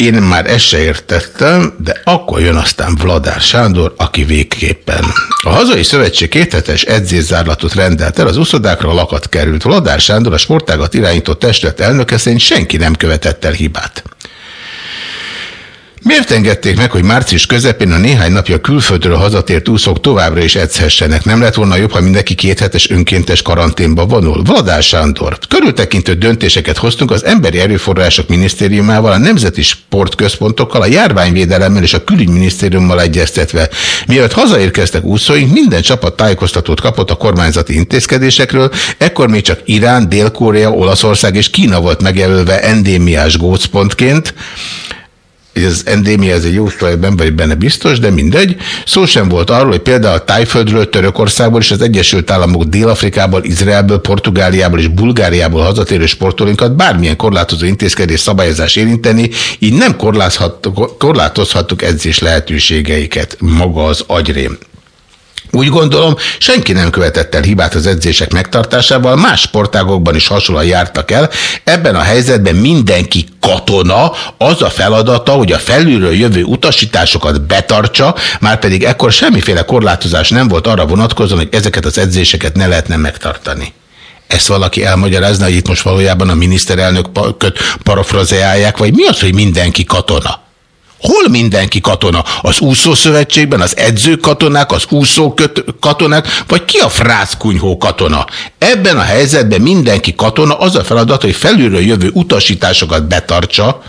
Én már ezt se értettem, de akkor jön aztán Vladár Sándor, aki végképpen. A Hazai Szövetség kéthetes edzészárlatot rendelt el, az uszodákra lakat került. Vladár Sándor, a sportágat irányító testület elnöke szerint senki nem követett el hibát. Miért engedték meg, hogy március közepén a néhány napja külföldről hazatért úszók továbbra is edzhessenek? Nem lett volna jobb, ha mindenki kéthetes önkéntes karanténba vonul? Vladár Sándor. Körültekintő döntéseket hoztunk az Emberi Erőforrások Minisztériumával, a Nemzeti Sportközpontokkal, a Járványvédelemmel és a Külügyminisztériummal egyeztetve. Mielőtt hazaérkeztek úszóink, minden csapat tájékoztatót kapott a kormányzati intézkedésekről, ekkor még csak Irán, Dél-Korea, Olaszország és Kína volt megjelölve endémiás gócpontként ez endémia, ez egy jó nem vagy benne biztos, de mindegy. Szó sem volt arról, hogy például a Tájföldről, Törökországból és az Egyesült Államok Dél-Afrikából, Izraelből, Portugáliából és Bulgáriából hazatérő sportolóinkat bármilyen korlátozó intézkedés szabályozás érinteni, így nem korlátozhattuk edzés lehetőségeiket maga az agyrém. Úgy gondolom, senki nem követett el hibát az edzések megtartásával, más sportágokban is hasonlóan jártak el. Ebben a helyzetben mindenki katona, az a feladata, hogy a felülről jövő utasításokat betartsa, már pedig ekkor semmiféle korlátozás nem volt arra vonatkozóan, hogy ezeket az edzéseket ne lehetne megtartani. Ezt valaki elmagyarázna, hogy itt most valójában a miniszterelnök parafrazeálják, vagy mi az, hogy mindenki katona? Hol mindenki katona? Az úszószövetségben, az edzők az úszó katonák, vagy ki a frászkunyhó katona? Ebben a helyzetben mindenki katona, az a feladat, hogy felülről jövő utasításokat betartsa,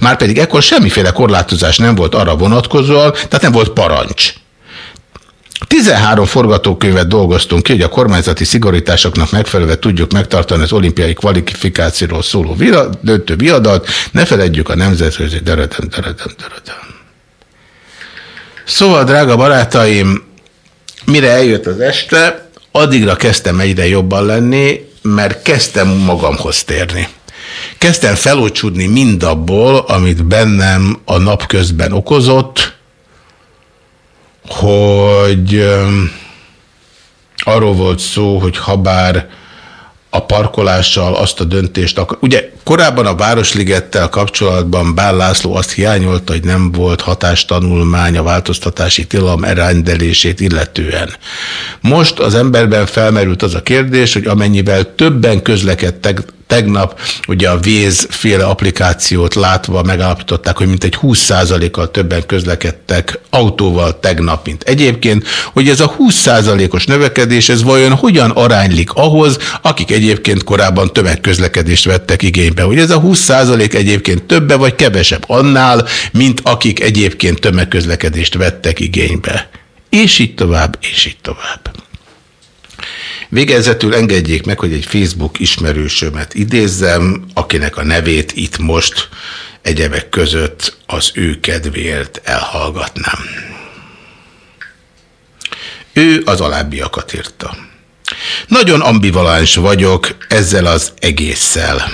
már pedig ekkor semmiféle korlátozás nem volt arra vonatkozóan, tehát nem volt parancs. 13 forgatókönyvet dolgoztunk ki, hogy a kormányzati szigorításoknak megfelelően tudjuk megtartani az olimpiai kvalifikációról szóló döntő viadat, ne feledjük a nemzetközi deredem, deredem, deredem. Szóval, drága barátaim, mire eljött az este, addigra kezdtem egyre jobban lenni, mert kezdtem magamhoz térni. Kezdtem felócsudni mindabból, amit bennem a nap közben okozott, hogy arról volt szó, hogy habár a parkolással azt a döntést akar. Ugye korábban a Városligettel kapcsolatban Bál László azt hiányolta, hogy nem volt hatástanulmány a változtatási tilalom erendelését illetően. Most az emberben felmerült az a kérdés, hogy amennyivel többen közlekedtek Tegnap ugye a Véz féle applikációt látva megállapították, hogy mintegy 20%-kal többen közlekedtek autóval tegnap, mint egyébként, hogy ez a 20%-os növekedés, ez vajon hogyan aránylik ahhoz, akik egyébként korábban tömegközlekedést vettek igénybe, hogy ez a 20% egyébként többe vagy kevesebb annál, mint akik egyébként tömegközlekedést vettek igénybe. És így tovább, és így tovább. Végezetül engedjék meg, hogy egy Facebook ismerősömet idézzem, akinek a nevét itt most egyebek között az ő kedvéért elhallgatnám. Ő az alábbiakat írta. Nagyon ambivalens vagyok ezzel az egésszel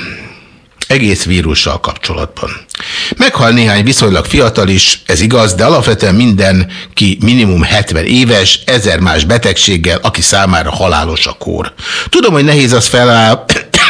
egész vírussal kapcsolatban. Meghal néhány viszonylag fiatal is, ez igaz, de alapvetően mindenki minimum 70 éves, ezer más betegséggel, aki számára halálos a kór. Tudom, hogy nehéz az feláll,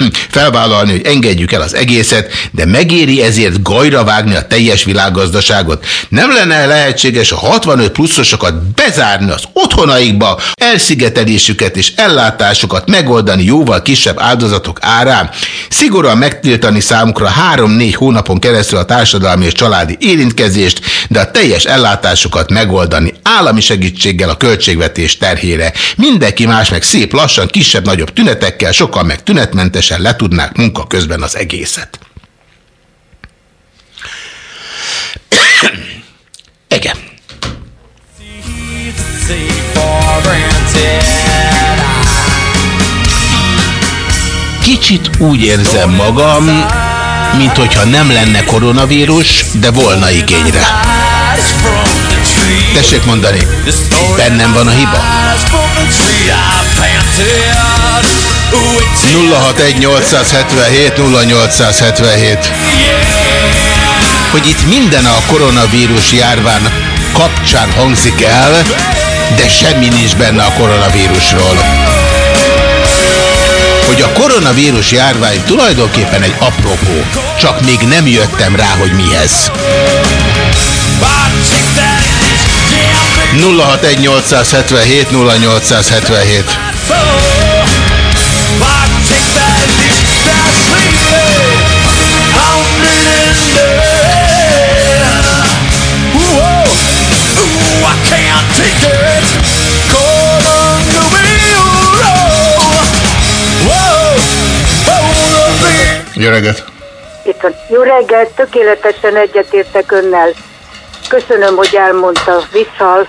felvállalni, hogy engedjük el az egészet, de megéri ezért gajra vágni a teljes világgazdaságot. Nem lenne lehetséges a 65 pluszosokat bezárni az otthonaikba, elszigetelésüket és ellátásukat megoldani jóval kisebb áldozatok árán, szigorúan megtiltani számukra 3-4 hónapon keresztül a társadalmi és családi érintkezést, de a teljes ellátásukat megoldani állami segítséggel a költségvetés terhére. Mindenki más meg szép lassan, kisebb-nagyobb tünetekkel, sokan meg tünetmentesen letudnák munka közben az egészet. Igen. Kicsit úgy érzem magam, mint hogyha nem lenne koronavírus, de volna igényre. Tessék mondani, bennem van a hiba? 061 877 0877 Hogy itt minden a koronavírus járván kapcsán hangzik el, de semmi nincs benne a koronavírusról. Hogy a koronavírus járvány tulajdonképpen egy apropó, csak még nem jöttem rá, hogy mihez. 061 877 0877 Jó reggelt! Itt van. Jó reggelt, tökéletesen egyetértek önnel. Köszönöm, hogy elmondta. Visszal.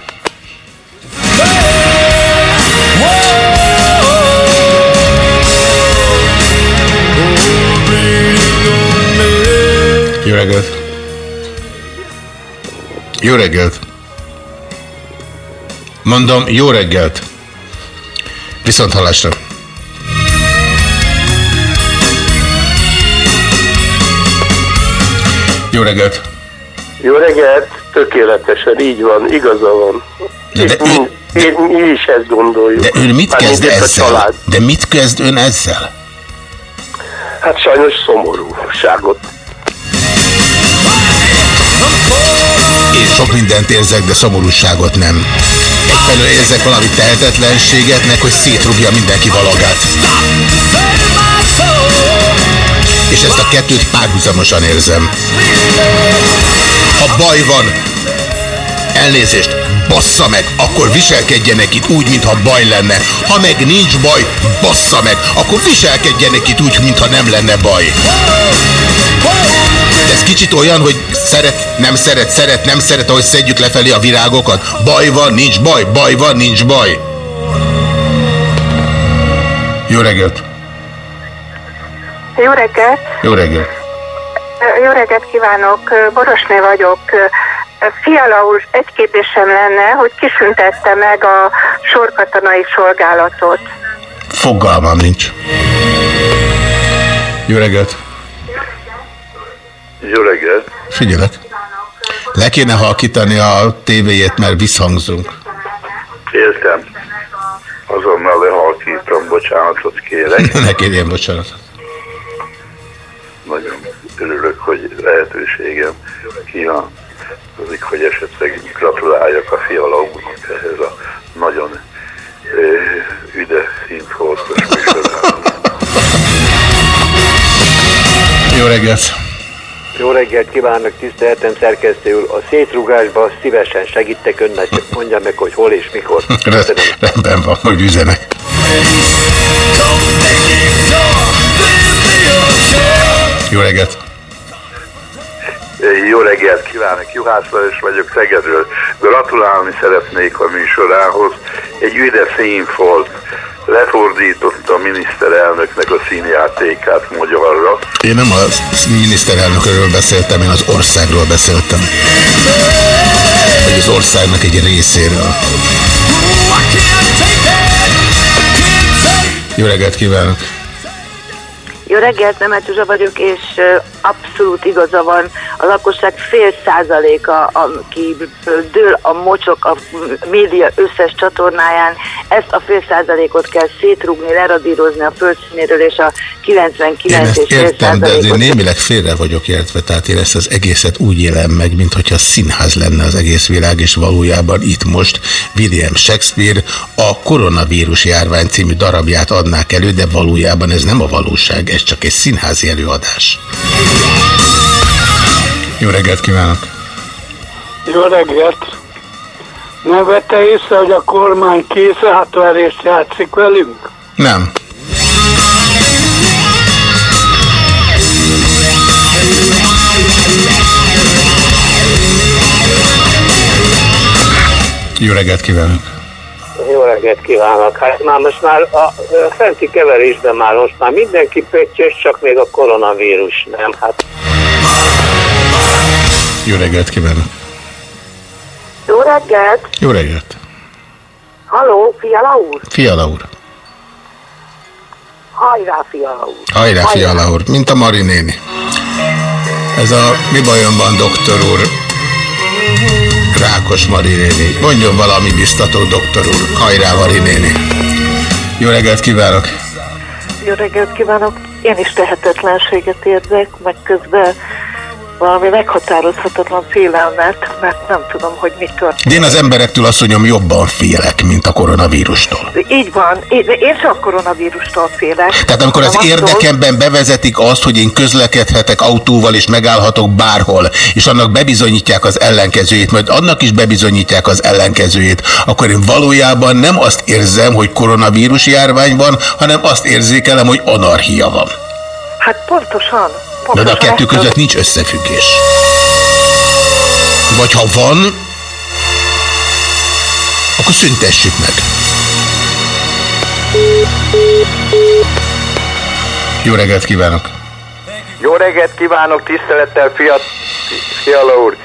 Jó reggelt! Jó reggelt! Mondom, jó reggelt! Viszont hallásra! Jó reggelt! Jó reggelt, tökéletesen, így van, igaza van. De, de mi, én, mi is ezt gondoljuk. De ön mit Mármint kezd ezzel? De mit kezd ön ezzel? Hát sajnos szomorúságot. Én sok mindent érzek, de szomorúságot nem. Egyfelől érzek valami tehetetlenséget, meg hogy szétrugja mindenki valagát. És ezt a kettőt párhuzamosan érzem. Ha baj van, elnézést, bassza meg, akkor viselkedjenek itt úgy, mintha baj lenne. Ha meg nincs baj, bassza meg, akkor viselkedjenek itt úgy, mintha nem lenne baj. De ez kicsit olyan, hogy szeret, nem szeret, szeret, nem szeret, ahogy szedjük lefelé a virágokat. Baj van, nincs baj, baj van, nincs baj. Jó reggelt! Jó reggelt! Jó reggelt! Jó reggelt kívánok! Borosné vagyok. Fiala úr, egy kérdésem lenne, hogy kisüntette meg a sorkatonai szolgálatot. Fogalmam nincs. Jó reggelt! Jó reggelt. Figyelek. Le kéne halkítani a tévéjét, mert visszhangzunk. Értem. Azonnal lehalkítom, bocsánatot kérek. ne kérjen bocsánatot. Nagyon örülök, hogy lehetőségem kívánkozik, hogy esetleg gratuláljak a fiala úrnak ehhez a nagyon üde színfoltos műsorához. Jó reggelt! Jó reggelt kívánok, tiszteltem szerkesztő úr. A szétrugásban szívesen segítek önnek, csak mondja meg, hogy hol és mikor. Rend, rendben van, hogy üzenek. Jó reggelt! Jó reggelt kívánok, Juhász Lajos vagyok Szegedről. Gratulálni szeretnék a műsorához. Egy üde színfolt lefordította a miniszterelnöknek a színjátékát magyarra. Én nem a miniszterelnökről beszéltem, én az országról beszéltem. Vagy az országnak egy részéről. Jó reggelt kívánok! Jó reggelt, Nemet Zsuzsa vagyok, és abszolút igaza van. A lakosság fél százaléka, aki dől a mocsok a média összes csatornáján, ezt a fél százalékot kell szétrugni, leradírozni a földszínéről, és a 99 Én ezt és fél értem, de azért némileg félre vagyok értve, tehát én ezt az egészet úgy élem meg, mintha színház lenne az egész világ, és valójában itt most William Shakespeare a koronavírus járvány című darabját adnák elő, de valójában ez nem a valóság, ez csak egy színházi előadás. Jó reggelt kívánok! Jó reggelt! Nem vette észre, hogy a kormány kész átverést játszik velünk? Nem. Jó reggelt kívánok! Jó reggelt kívánok! Hát már most már a, a fenti keverésben már most már mindenki pöttyös, csak még a koronavírus nem. Hát Jó reggelt kívánok! Jó reggelt! Jó reggelt! Haló, Fiala úr? Fiala úr. Hajrá, Fiala úr! Hajrá, Fiala úr, mint a Mari néni. Ez a mi bajom van, doktor úr? Rákos Mari néni. Mondjon valami biztató, doktor úr. Hajrá, Mari néni. Jó reggelt kívánok! Jó reggelt kívánok! Én is tehetetlenséget érzek, meg közben valami meghatározhatatlan félelmet, mert nem tudom, hogy mi történik. De én az emberektől azt mondjam, jobban félek, mint a koronavírustól. Így van, én, én sem a koronavírustól félek. Tehát amikor az érdekemben bevezetik azt, hogy én közlekedhetek autóval és megállhatok bárhol, és annak bebizonyítják az ellenkezőjét, majd annak is bebizonyítják az ellenkezőjét, akkor én valójában nem azt érzem, hogy koronavírus járvány van, hanem azt érzékelem, hogy anarchia van. Hát pontosan. De, de a pontosan kettő között nincs összefüggés. Vagy ha van, akkor szüntessük meg. Jó reggelt kívánok! Jó reggelt kívánok, tisztelettel Fiat, Fiala úr,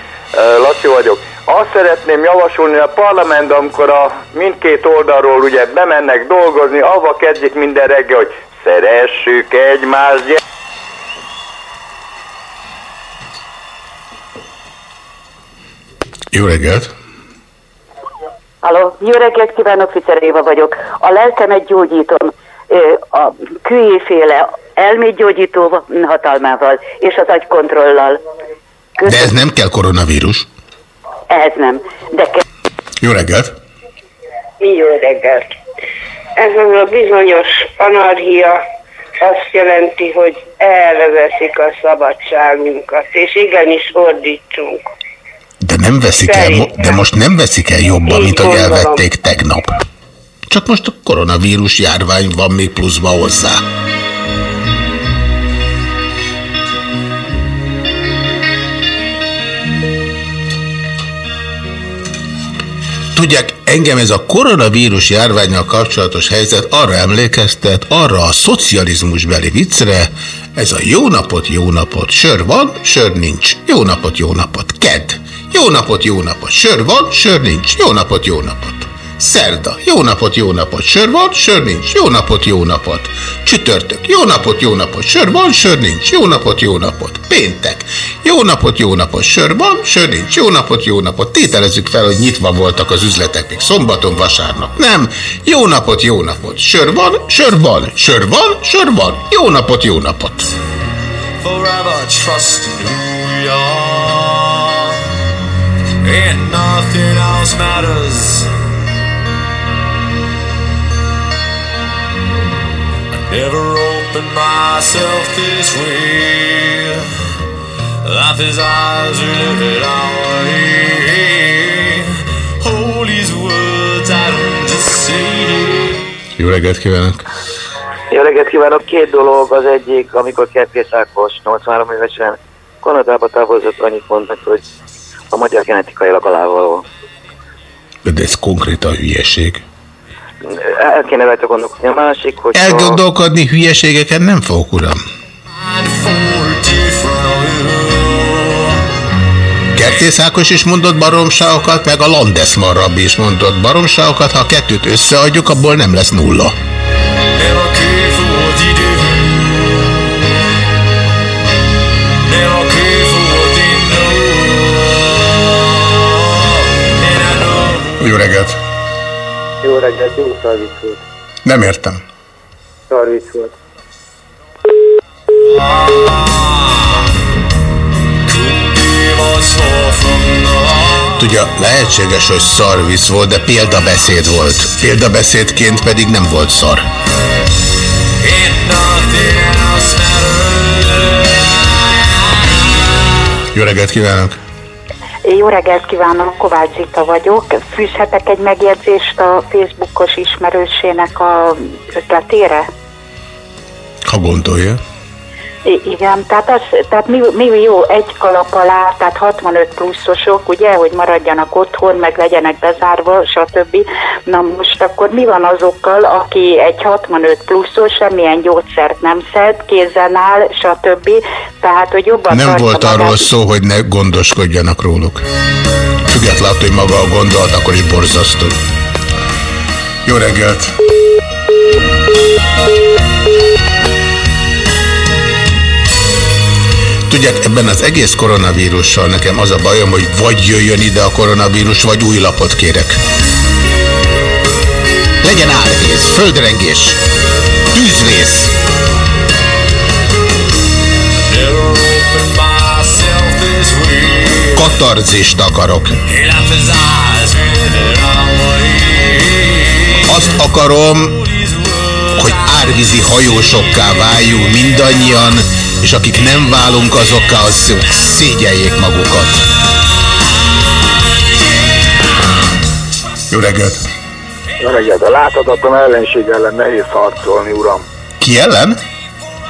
Laci vagyok. Azt szeretném javasolni a parlamentben, amikor a mindkét oldalról ugye bemennek dolgozni, avval kezdjék minden reggel, hogy szeressük egymást, Jó reggelt! Halló, jó reggelt kívánok, Fischer Éva vagyok. A lelkemet gyógyítom a kűjéféle elmégyógyító hatalmával és az agykontrollal. De ez nem kell koronavírus. Ehhez nem. De ke- Jó reggelt! Jó reggelt! Ez az a bizonyos anarchia azt jelenti, hogy elveszik a szabadságunkat, és igenis ordítsunk. De nem veszik el, de most nem veszik el jobban, mint hogy elvették tegnap. Csak most a koronavírus járvány van még pluszba hozzá. Tudják, engem ez a koronavírus járványal kapcsolatos helyzet arra emlékeztet, arra a szocializmusbeli viccre, ez a jó napot, jó napot, sör van, sör nincs, jó napot, jó napot, ked, jó napot, jó napot, sör van, sör nincs, jó napot, jó napot. Szerda, jó napot, jó napot, sör van, sör nincs, jó napot, jó napot. Csütörtök, jó napot, jó napot, sör van, sör nincs, jó napot, jó napot. Péntek, jó napot, jó napot, sör van, sör nincs, jó napot, jó napot. Tételezzük fel, hogy nyitva voltak az üzletek még szombaton, vasárnap. Nem, jó napot, jó napot, sör van, sör van, sör van, sör van, jó napot, jó napot. Forever trust in who you. And nothing else matters. I never opened myself this way. Life is eyes who look it our way. Hold these words I don't just say. Jó reggelt kívánok! Jó reggelt kívánok! Két dolog, az egyik, amikor Kertész Ákos 83 évesen Kanadába távozott, annyit mondtak, hogy a magyar genetikailag alávaló. De ez konkrétan hülyeség. El kéne rajta gondolkodni. A másik, hogy Elgondolkodni hülyeségeken nem fogok, uram. Kertész Ákos is mondott baromságokat, meg a Landesman rabbi is mondott baromságokat, ha a kettőt összeadjuk, abból nem lesz nulla. Jó reggelt! Jó reggelt, jó szarvic volt. Nem értem. Szarvic volt. Tudja, lehetséges, hogy szar visz volt, de példabeszéd volt. Példabeszédként pedig nem volt szar. Jó reggelt kívánok! Jó reggelt kívánok, Kovács Zita vagyok. Fűzhetek egy megjegyzést a Facebookos ismerősének a ötletére? Ha gondolja. I- igen, tehát, az, tehát mi, mi jó egy kalap alá, tehát 65 pluszosok, ugye, hogy maradjanak otthon, meg legyenek bezárva, stb. Na most akkor mi van azokkal, aki egy 65 pluszos, semmilyen gyógyszert nem szed, kézen áll, stb. Tehát, hogy jobban Nem volt magát. arról szó, hogy ne gondoskodjanak róluk. Függetlenül, hogy maga a gondolat, akkor is borzasztó. Jó reggelt! Tudják, ebben az egész koronavírussal nekem az a bajom, hogy vagy jöjjön ide a koronavírus, vagy új lapot kérek. Legyen árvíz, földrengés, tűzvész, katarzist akarok. Azt akarom, árvízi hajósokká váljunk mindannyian, és akik nem válunk azokká, azok szégyeljék magukat. Jó reggelt! Jó reggelt, a láthatatlan ellenség ellen nehéz harcolni, uram. Ki ellen?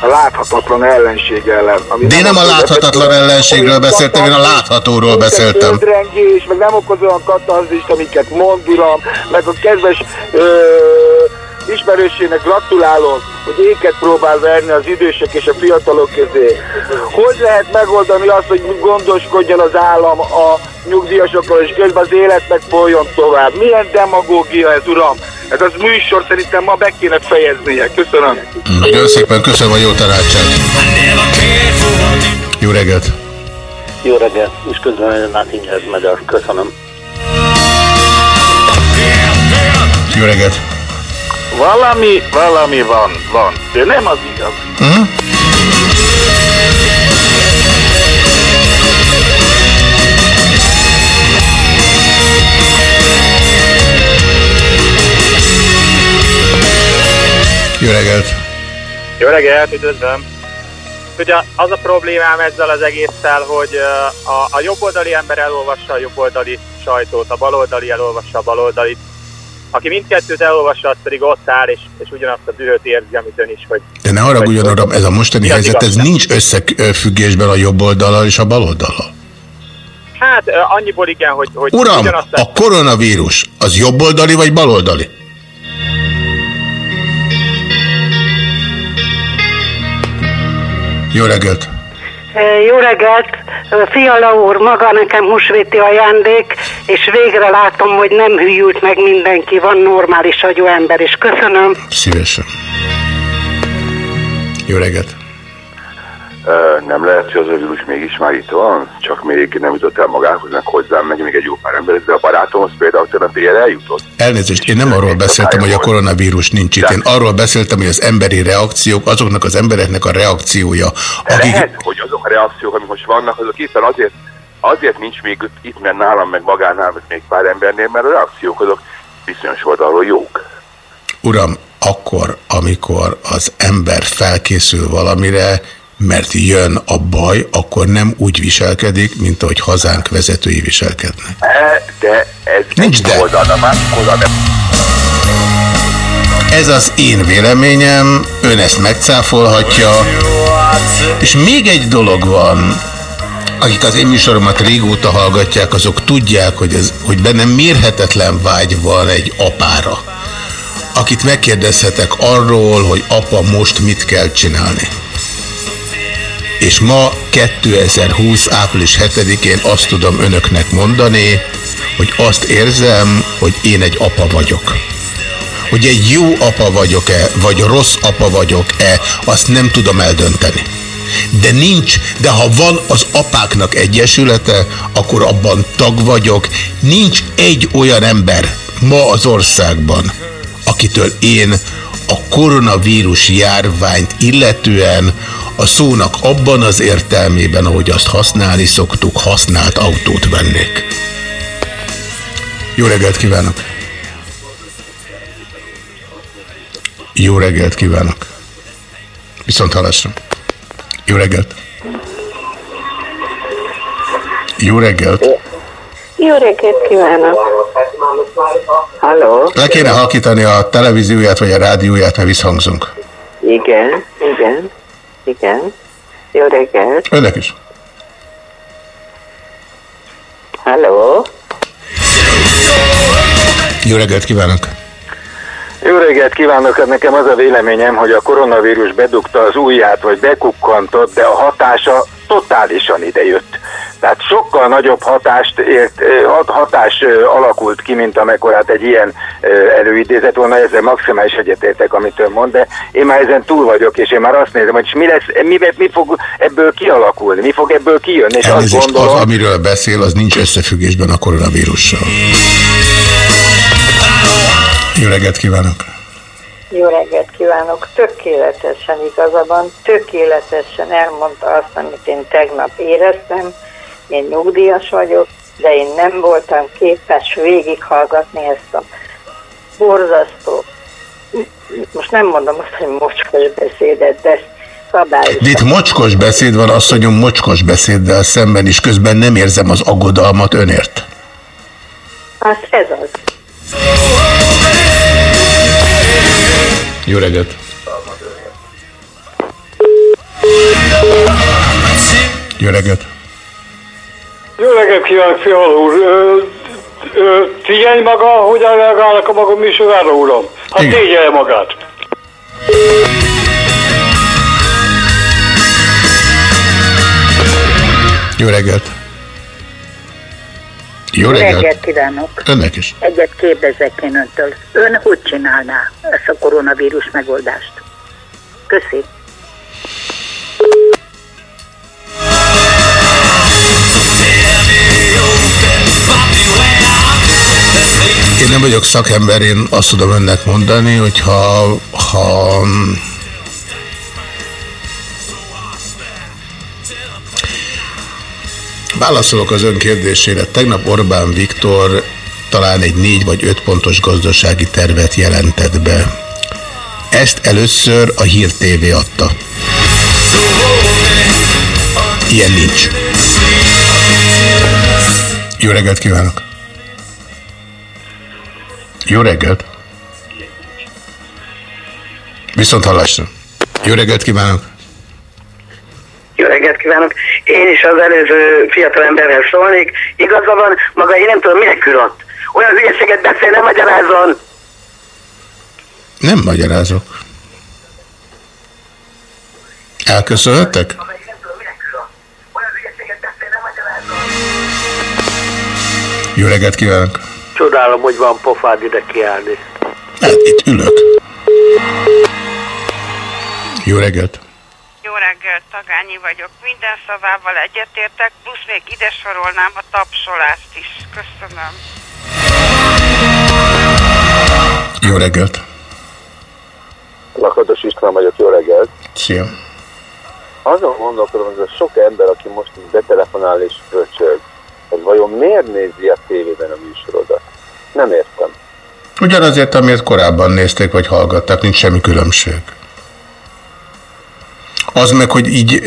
A láthatatlan ellenség ellen. Ami De én nem a láthatatlan ellenségről beszéltem, én a láthatóról beszéltem. Földrengés, meg nem okoz olyan katarzist, amiket mond, uram, meg a kedves ö, ismerősének gratulálok, hogy éket próbál verni az idősek és a fiatalok közé. Hogy lehet megoldani azt, hogy gondoskodjon az állam a nyugdíjasokról, és közben az élet meg folyjon tovább? Milyen demagógia ez, uram? Ez az műsor szerintem ma be kéne fejeznie. Köszönöm. Nagyon szépen köszönöm a jó tanácsát. Jó reggelt! Jó reggelt, és közben Nothinghez Magyar. Köszönöm. Jó reggelt! Valami, valami van, van, de nem az igaz. Hm? Jó reggelt! Jó reggelt, üdvözlöm! Ugye az a problémám ezzel az egésszel, hogy a, a jobboldali ember elolvassa a jobboldali sajtót, a baloldali elolvassa a baloldalit. Aki mindkettőt elolvassa, az pedig ott áll, és, és ugyanazt a dühöt érzi, amit ön is, hogy De ne haragudjon, uram, ez a mostani helyzet, ez nincs összefüggésben a jobb oldalal és a bal oldalal. hát annyiból igen, hogy, hogy Uram, ugyanazt a koronavírus az jobboldali vagy baloldali? Jó reggelt! Jó reggelt! Fiala úr, maga nekem húsvéti ajándék, és végre látom, hogy nem hűült meg mindenki, van normális agyú ember is. Köszönöm. Szívesen. Jó reggelt! Nem lehet, hogy az a vírus mégis már itt van, csak még nem jutott el magához, meg hozzám, meg még egy jó pár ember, de a barátomhoz például tegnap éjjel eljutott. Elnézést, én nem arról beszéltem, hogy a koronavírus nincs itt. Én arról beszéltem, hogy az emberi reakciók, azoknak az embereknek a reakciója, akik... lehet, hogy azok a reakciók, amik most vannak, azok éppen azért, azért nincs még itt, itt mert nálam, meg magánál, meg még pár embernél, mert a reakciók azok bizonyos oldalról jók. Uram, akkor, amikor az ember felkészül valamire, mert jön a baj, akkor nem úgy viselkedik, mint ahogy hazánk vezetői viselkednek. E, De ez Nincs de. oldal, a másik oldal nem. Ez az én véleményem, ön ezt megcáfolhatja. És még egy dolog van, akik az én műsoromat régóta hallgatják, azok tudják, hogy, ez, hogy bennem mérhetetlen vágy van egy apára, akit megkérdezhetek arról, hogy apa most mit kell csinálni. És ma 2020. április 7-én azt tudom önöknek mondani, hogy azt érzem, hogy én egy apa vagyok. Hogy egy jó apa vagyok-e, vagy rossz apa vagyok-e, azt nem tudom eldönteni. De nincs, de ha van az apáknak egyesülete, akkor abban tag vagyok. Nincs egy olyan ember ma az országban, akitől én a koronavírus járványt illetően a szónak abban az értelmében, ahogy azt használni szoktuk, használt autót vennék. Jó reggelt kívánok! Jó reggelt kívánok! Viszont hallásra! Jó reggelt! Jó reggelt! Jó reggelt kívánok! Halló? Le kéne halkítani a televízióját vagy a rádióját, mert visszhangzunk. Igen, igen, igen. Jó reggelt! Önnek is. Hello! Jó reggelt kívánok! Jó reggelt kívánok! Nekem az a véleményem, hogy a koronavírus bedugta az ujját, vagy bekukkantott, de a hatása totálisan idejött. Tehát sokkal nagyobb hatást ért, hat- hatás alakult ki, mint amekkorát egy ilyen ö, előidézet volna, ezzel maximális egyetértek, amit ön mond, de én már ezen túl vagyok, és én már azt nézem, hogy mi, lesz, mi, mi fog ebből kialakulni, mi fog ebből kijönni, és azt Elnézést, gondolom... az, amiről beszél, az nincs összefüggésben a koronavírussal. Jó reggelt kívánok! Jó reggelt kívánok! Tökéletesen igaza van, tökéletesen elmondta azt, amit én tegnap éreztem. Én nyugdíjas vagyok, de én nem voltam képes végighallgatni ezt a borzasztó, most nem mondom azt, hogy mocskos beszédet, de szabályos. De itt mocskos beszéd van, asszonyom, mocskos beszéddel szemben is, közben nem érzem az aggodalmat önért. Hát ez az. Jó reggelt! Jó reggelt! Jó reggelt kívánok, Fiala úr! Ö, ö, figyelj maga, hogyan reagálnak a maga műsorára, uram? Hát Igen. tégyelje magát! Jó reggelt! Jó reggelt! reggelt kívánok! Önnek is. Egyet kérdezek én öntől. Ön hogy csinálná ezt a koronavírus megoldást? Köszi. Én nem vagyok szakember, én azt tudom önnek mondani, hogy ha, ha válaszolok az ön kérdésére. Tegnap Orbán Viktor talán egy négy vagy öt pontos gazdasági tervet jelentett be. Ezt először a Hír TV adta. Ilyen nincs. Jó reggelt kívánok! Jó reggelt! Viszont hallásra! Jó reggelt kívánok! Jó reggelt kívánok! Én is az előző fiatal emberrel szólnék. Igaza van, maga én nem tudom, minek ül ott. Olyan hülyeséget beszél, nem magyarázon. Nem magyarázok. Elköszönhetek? Jó reggelt kívánok! Csodálom, hogy van pofád ide kiállni. Hát itt ülök. Jó reggelt! Jó reggelt, Tagányi vagyok. Minden szavával egyetértek, plusz még ide sorolnám a tapsolást is. Köszönöm. Jó reggelt! Lakatos István vagyok, jó reggelt. Szia! Azon gondolkodom, hogy ez a sok ember, aki most így betelefonál és fröcsög, hogy vajon miért nézi a tévében a műsorodat? Nem értem. Ugyanazért, amiért korábban nézték vagy hallgatták, nincs semmi különbség. Az meg, hogy így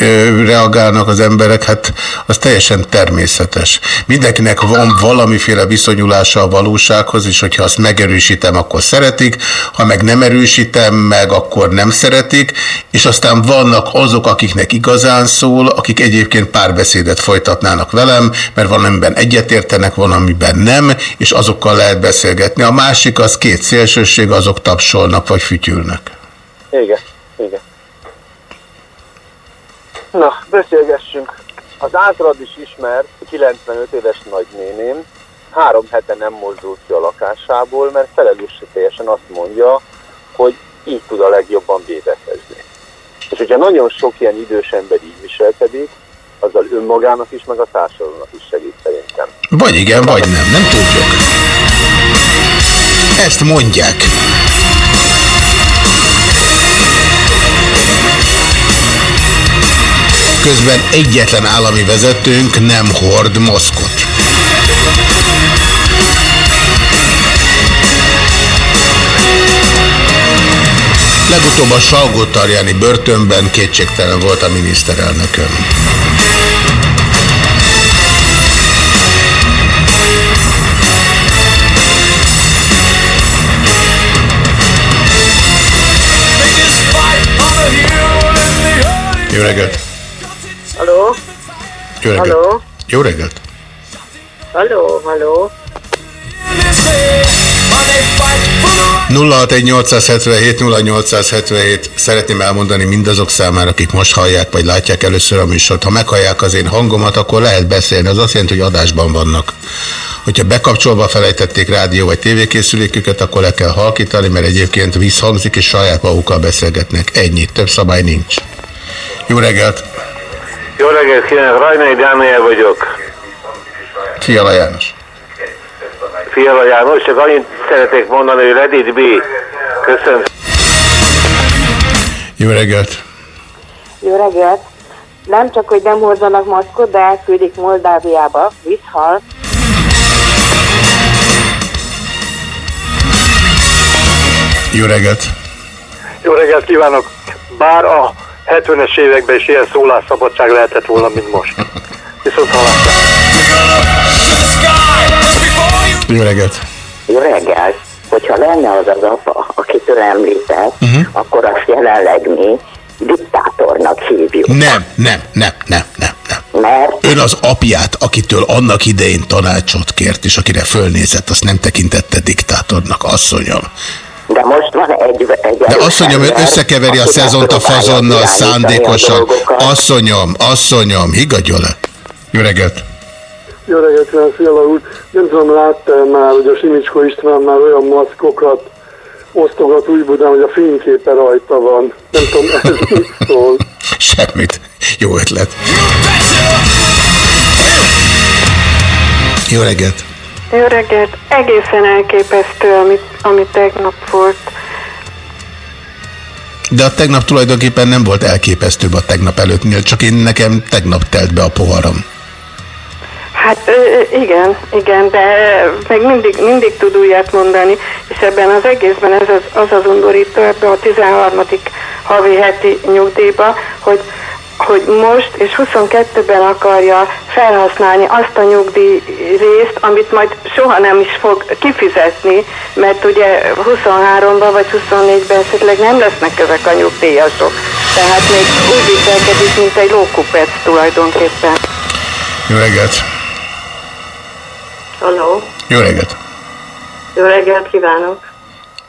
reagálnak az emberek, hát az teljesen természetes. Mindenkinek van valamiféle viszonyulása a valósághoz, és hogyha azt megerősítem, akkor szeretik, ha meg nem erősítem meg, akkor nem szeretik, és aztán vannak azok, akiknek igazán szól, akik egyébként párbeszédet folytatnának velem, mert van, amiben egyetértenek, van, amiben nem, és azokkal lehet beszélgetni. A másik az két szélsőség, azok tapsolnak vagy fütyülnek. Igen, igen. Na, beszélgessünk. Az általad is ismert 95 éves nagynéném három hete nem mozdult ki a lakásából, mert felelősségteljesen azt mondja, hogy így tud a legjobban védekezni. És hogyha nagyon sok ilyen idős ember így viselkedik, azzal önmagának is, meg a társadalomnak is segít szerintem. Vagy igen, vagy nem, nem tudjuk. Ezt mondják. Közben egyetlen állami vezetőnk nem hord maszkot. Legutóbb a Salgó-Tarjáni börtönben kétségtelen volt a miniszterelnökön. Jó reggelt! Jó reggelt. Halló? Jó reggelt. Halló, halló? 061877 0877 szeretném elmondani mindazok számára, akik most hallják, vagy látják először a műsort. Ha meghallják az én hangomat, akkor lehet beszélni. Az azt jelenti, hogy adásban vannak. Hogyha bekapcsolva felejtették rádió vagy tévékészüléküket, akkor le kell halkítani, mert egyébként visszhangzik, és saját magukkal beszélgetnek. Ennyi, több szabály nincs. Jó reggelt! Jó reggelt kívánok, Rajnai Dániel vagyok. Fiala János. Fiala János, csak annyit szeretnék mondani, hogy let it be. Köszönöm. Jó reggelt! Jó reggelt! Nem csak, hogy nem hordanak maszkot, de elküldik Moldáviába. Visszhal. Jó reggelt! Jó reggelt kívánok! Bár a 70-es években is ilyen szólásszabadság lehetett volna, mint most. Viszont hallásra. Jó reggelt! Jó reggelt! Hogyha lenne az az apa, akitől említett, uh-huh. akkor azt jelenleg mi diktátornak hívjuk. Nem, nem, nem, nem, nem, nem. Mert? Ön az apját, akitől annak idején tanácsot kért, és akire fölnézett, azt nem tekintette diktátornak, asszonyom. De most van egy... egy De asszonyom, ön összekeveri a szezont a fazonnal szándékosan. Asszonyom, asszonyom, higgadjon le. Jó reggelt! Jó reggelt, Fiala úr. Nem tudom, látta már, hogy a Simicsko István már olyan maszkokat osztogat Újbudán, hogy a fényképe rajta van. Nem tudom, ez mit szól. Semmit. Jó ötlet. Jó reggelt! Jó reggelt! Egészen elképesztő, amit, ami tegnap volt. De a tegnap tulajdonképpen nem volt elképesztőbb a tegnap előttnél, csak én nekem tegnap telt be a poharam. Hát igen, igen, de meg mindig, mindig tud újat mondani, és ebben az egészben ez az, az az undorító ebbe a 13. havi heti nyugdíjba, hogy hogy most és 22-ben akarja felhasználni azt a nyugdíj részt, amit majd soha nem is fog kifizetni, mert ugye 23-ban vagy 24-ben esetleg nem lesznek ezek a nyugdíjasok. Tehát még úgy viselkedik, mint egy lókupec tulajdonképpen. Jó reggelt! Halló? Jó reggelt! Jó reggelt kívánok!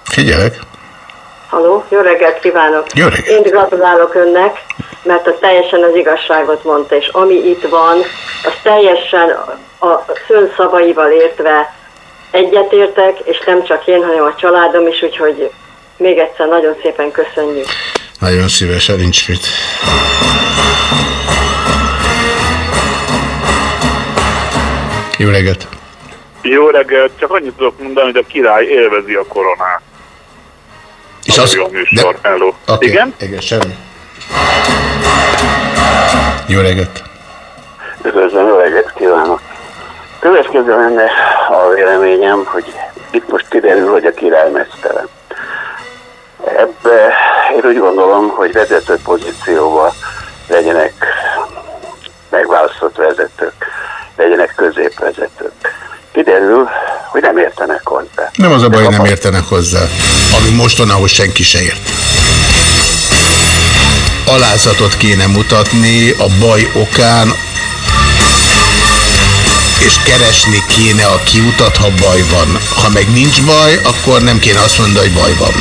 Figyelek! Halló? Jó reggelt kívánok! Jó reggelt! Én gratulálok önnek, mert az teljesen az igazságot mondta, és ami itt van, az teljesen a szön szavaival értve egyetértek, és nem csak én, hanem a családom is, úgyhogy még egyszer nagyon szépen köszönjük. Nagyon szívesen, nincs mit. Jó reggelt! Jó reggelt, csak annyit tudok mondani, hogy a király élvezi a koronát. És az az- jó műsor, hello. Oké, Igen? Igen, semmi. Jó reggelt! Üdvözlöm, jó reggelt kívánok! Következő lenne a véleményem, hogy itt most kiderül, hogy a király mesztelen. Ebbe én úgy gondolom, hogy vezető pozícióban legyenek megválasztott vezetők, legyenek középvezetők. Kiderül, hogy nem értenek hozzá. Nem az a baj, nem értenek hozzá. Ami most van, ahhoz senki se ért. Alázatot kéne mutatni a baj okán, és keresni kéne a kiutat, ha baj van. Ha meg nincs baj, akkor nem kéne azt mondani, hogy baj van.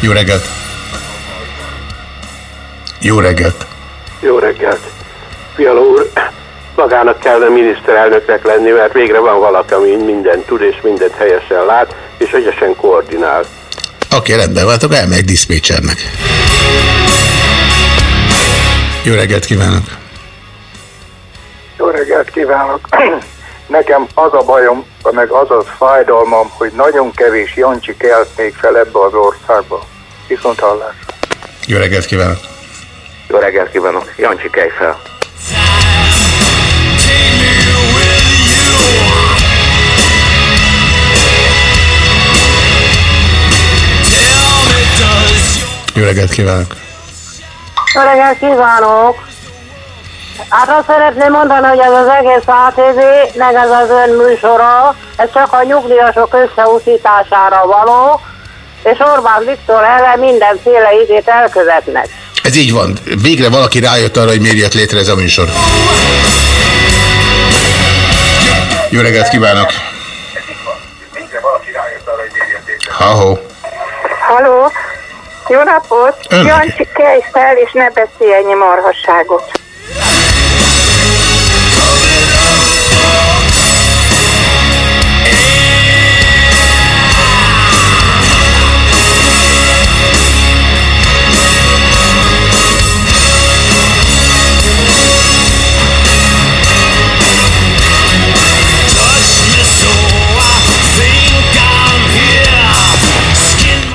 Jó reggelt! Jó reggelt! Jó reggelt! Fiala úr, magának kellene miniszterelnöknek lenni, mert végre van valaki, ami mindent tud és mindent helyesen lát, és ügyesen koordinál. Oké, rendben van, akkor elmegyek diszpécsernek. Jó reggelt kívánok! Jó reggelt kívánok! Nekem az a bajom, meg az a fájdalmam, hogy nagyon kevés Jancsi kelt még fel ebbe az országba. Viszont hallás. Jó reggelt kívánok! Jó reggelt kívánok! Jancsi, kelj fel! Jó reggelt kívánok! Jó reggelt kívánok! Hát azt szeretném mondani, hogy ez az egész ATV, meg ez az ön műsora, ez csak a nyugdíjasok összeúszítására való, és Orbán Viktor ellen mindenféle idét elkövetnek. Ez így van. Végre valaki rájött arra, hogy miért jött létre ez a műsor. Jó reggelt kívánok! Ha-ho. Haló? Jó napot! Jancsi, kelj fel, és ne beszélj ennyi marhasságot.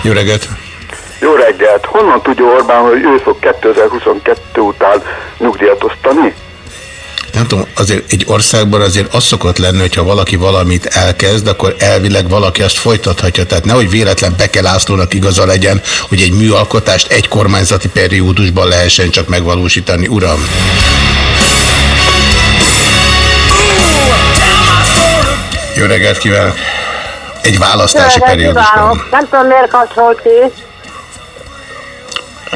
Jó reggelt! Jó reggelt! Honnan tudja Orbán, hogy ő fog 2022 után nyugdíjat osztani? Nem tudom, azért egy országban azért az szokott lenni, hogyha valaki valamit elkezd, akkor elvileg valaki azt folytathatja. Tehát nehogy véletlen Beke Lászlónak igaza legyen, hogy egy műalkotást egy kormányzati periódusban lehessen csak megvalósítani. Uram! Jó reggelt kívánok! Egy választási periódusban. Nem tudom, miért kapcsolt ki.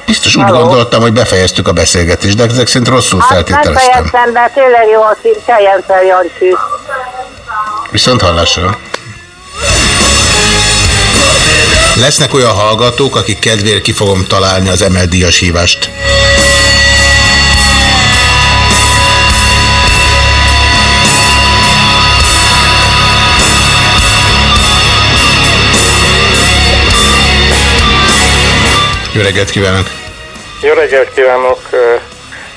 Biztos úgy gondoltam, hogy befejeztük a beszélgetést, de ezek szerint rosszul Hát feltételeztem. megfejeztem, de tényleg jó a szív, keljen fel, Jancsi. Viszont hallásra. Lesznek olyan hallgatók, akik kedvéért ki fogom találni az emeldíjas hívást. Jó reggelt kívánok! Jó reggelt kívánok!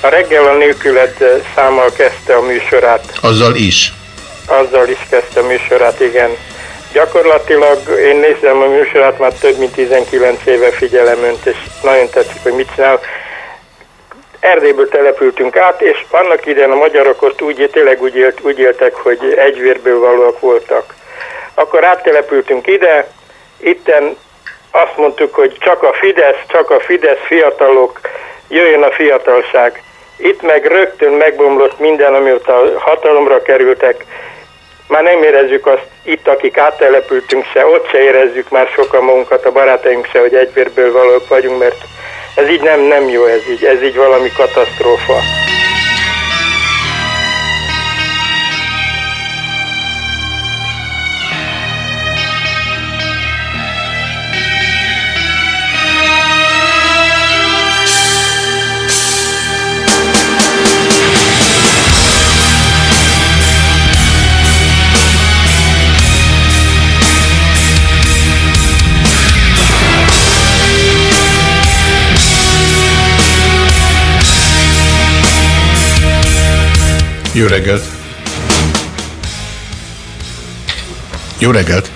A reggel a nélkület számmal kezdte a műsorát. Azzal is. Azzal is kezdte a műsorát, igen. Gyakorlatilag én nézem a műsorát, már több mint 19 éve figyelem önt, és nagyon tetszik, hogy mit csinál. Erdélyből települtünk át, és annak idején a magyarok ott úgy, tényleg úgy, élt, úgy éltek, hogy egyvérből valóak voltak. Akkor áttelepültünk ide, itten azt mondtuk, hogy csak a Fidesz, csak a Fidesz fiatalok, jöjjön a fiatalság. Itt meg rögtön megbomlott minden, amióta hatalomra kerültek. Már nem érezzük azt itt, akik áttelepültünk se, ott se érezzük már sokan magunkat, a barátaink se, hogy egyvérből valók vagyunk, mert ez így nem, nem jó, ez így, ez így valami katasztrófa. Jó reggelt! Jó reggelt!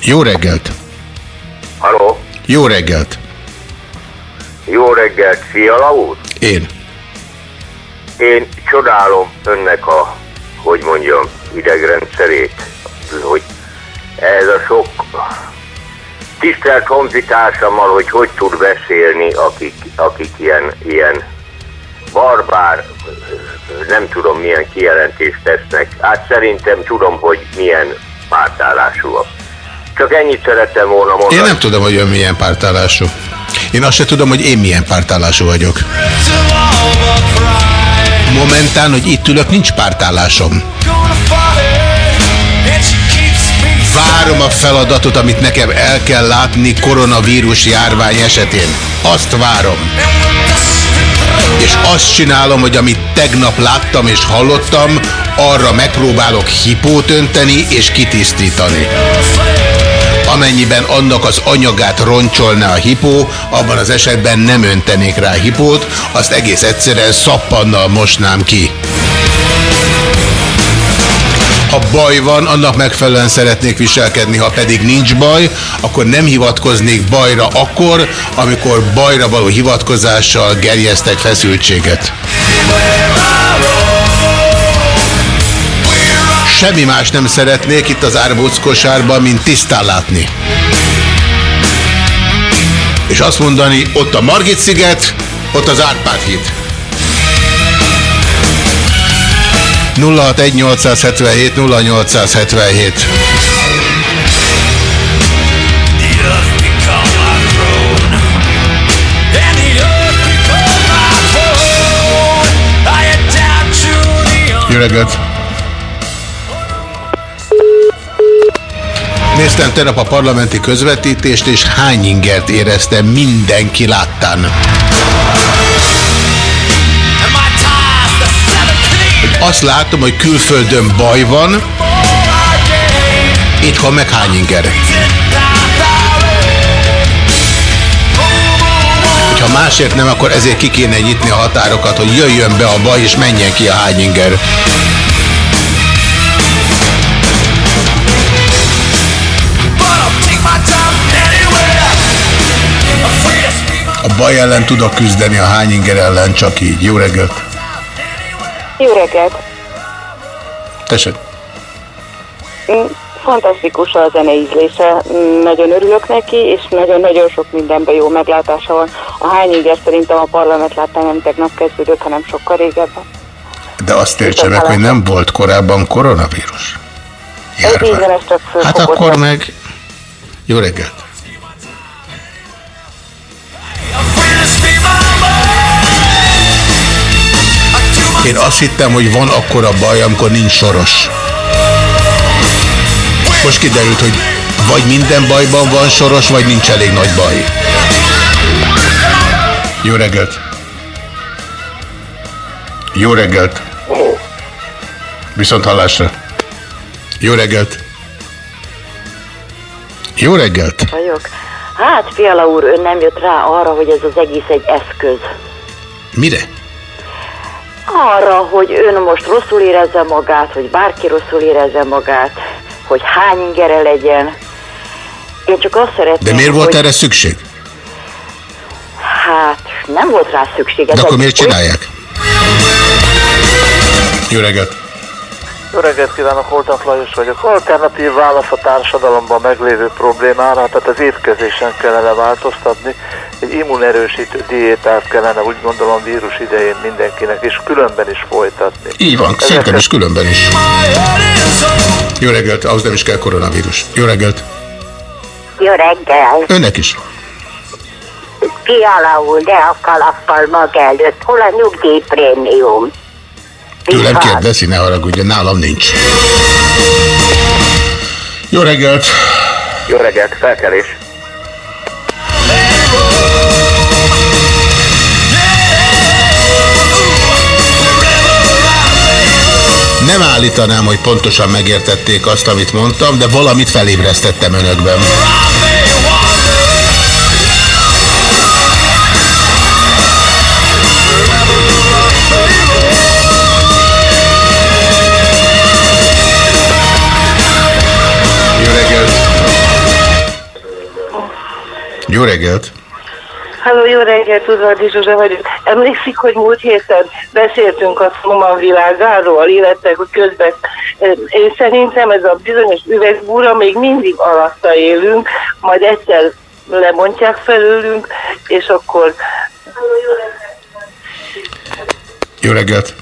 Jó reggelt! Haló? Jó reggelt! Jó reggelt, Fiala úr! Én. Én csodálom önnek a, hogy mondjam, idegrendszerét, hogy ez a sok tisztelt honfitársammal, hogy hogy tud beszélni, akik, akik ilyen, ilyen barbár, nem tudom milyen kijelentést tesznek. Hát szerintem tudom, hogy milyen pártállásúak. Csak ennyit szerettem volna mondani. Én nem tudom, hogy ön milyen pártállású. Én azt se tudom, hogy én milyen pártállású vagyok. Momentán, hogy itt ülök, nincs pártállásom. Várom a feladatot, amit nekem el kell látni koronavírus járvány esetén. Azt várom. És azt csinálom, hogy amit tegnap láttam és hallottam, arra megpróbálok hipót önteni és kitisztítani. Amennyiben annak az anyagát roncsolná a hipó, abban az esetben nem öntenék rá hipót, azt egész egyszerűen szappannal mosnám ki. Ha baj van, annak megfelelően szeretnék viselkedni, ha pedig nincs baj, akkor nem hivatkoznék bajra akkor, amikor bajra való hivatkozással gerjesztek feszültséget. Semmi más nem szeretnék itt az árbóc kosárban, mint tisztán látni. És azt mondani, ott a Margit sziget, ott az Árpád híd. 061877 0877. Jó reggelt! Néztem tegnap a parlamenti közvetítést, és hány ingert éreztem mindenki láttán. Azt látom, hogy külföldön baj van, itthon meg hány inger. Ha másért nem, akkor ezért ki kéne nyitni a határokat, hogy jöjjön be a baj, és menjen ki a hányinger. A baj ellen tudok küzdeni, a hányinger ellen csak így. Jó reggelt! Jó reggelt! Tessék! Mm, Fantasztikus a zene ízlése, Mm, nagyon örülök neki, és nagyon-nagyon sok mindenben jó meglátása van. A hányinger szerintem a parlament láttán nem tegnap kezdődött, hanem sokkal régebben. De azt értse meg, hogy nem volt korábban koronavírus. Csak Hát akkor meg... Jó reggelt! Én azt hittem, hogy van akkora baj, amikor nincs soros. Most kiderült, hogy vagy minden bajban van soros, vagy nincs elég nagy baj. Jó reggelt! Jó reggelt! Viszont hallásra! Jó reggelt! Jó reggelt! Vagyok. Hát, Fiala úr, ön nem jött rá arra, hogy ez az egész egy eszköz. Mire? Arra, hogy ön most rosszul érezze magát, hogy bárki rosszul érezze magát, hogy hány ingere legyen. Én csak azt szeretném, De miért volt hogy... erre szükség? Hát, nem volt rá szükség. De akkor miért csinálják? Jó reggelt! Jó reggelt kívánok, Holtak Lajos vagyok. Alternatív válasz a társadalomban meglévő problémára, tehát az étkezésen kellene változtatni. Egy immunerősítő diétát kellene úgy gondolom vírus idején mindenkinek, és különben is folytatni. Így van, szerintem is különben is. Jó reggelt, ahhoz nem is kell koronavírus. Jó reggelt! Jó reggel! Önnek is. Fiala úr, de a kalappal maga előtt. Hol a nyugdíjprémium? Tőlem kérdezi, ne haragudjon, nálam nincs. Jó reggelt! Jó reggelt, felkelés. Nem állítanám, hogy pontosan megértették azt, amit mondtam, de valamit felébresztettem önökben. Jó reggelt! Halló, jó reggelt, Udvardi Zsuzsa vagyok. Emlékszik, hogy múlt héten beszéltünk a Szoman világáról, illetve hogy közben én szerintem ez a bizonyos üvegbúra még mindig alatta élünk, majd egyszer lebontják felőlünk, és akkor Jó reggelt!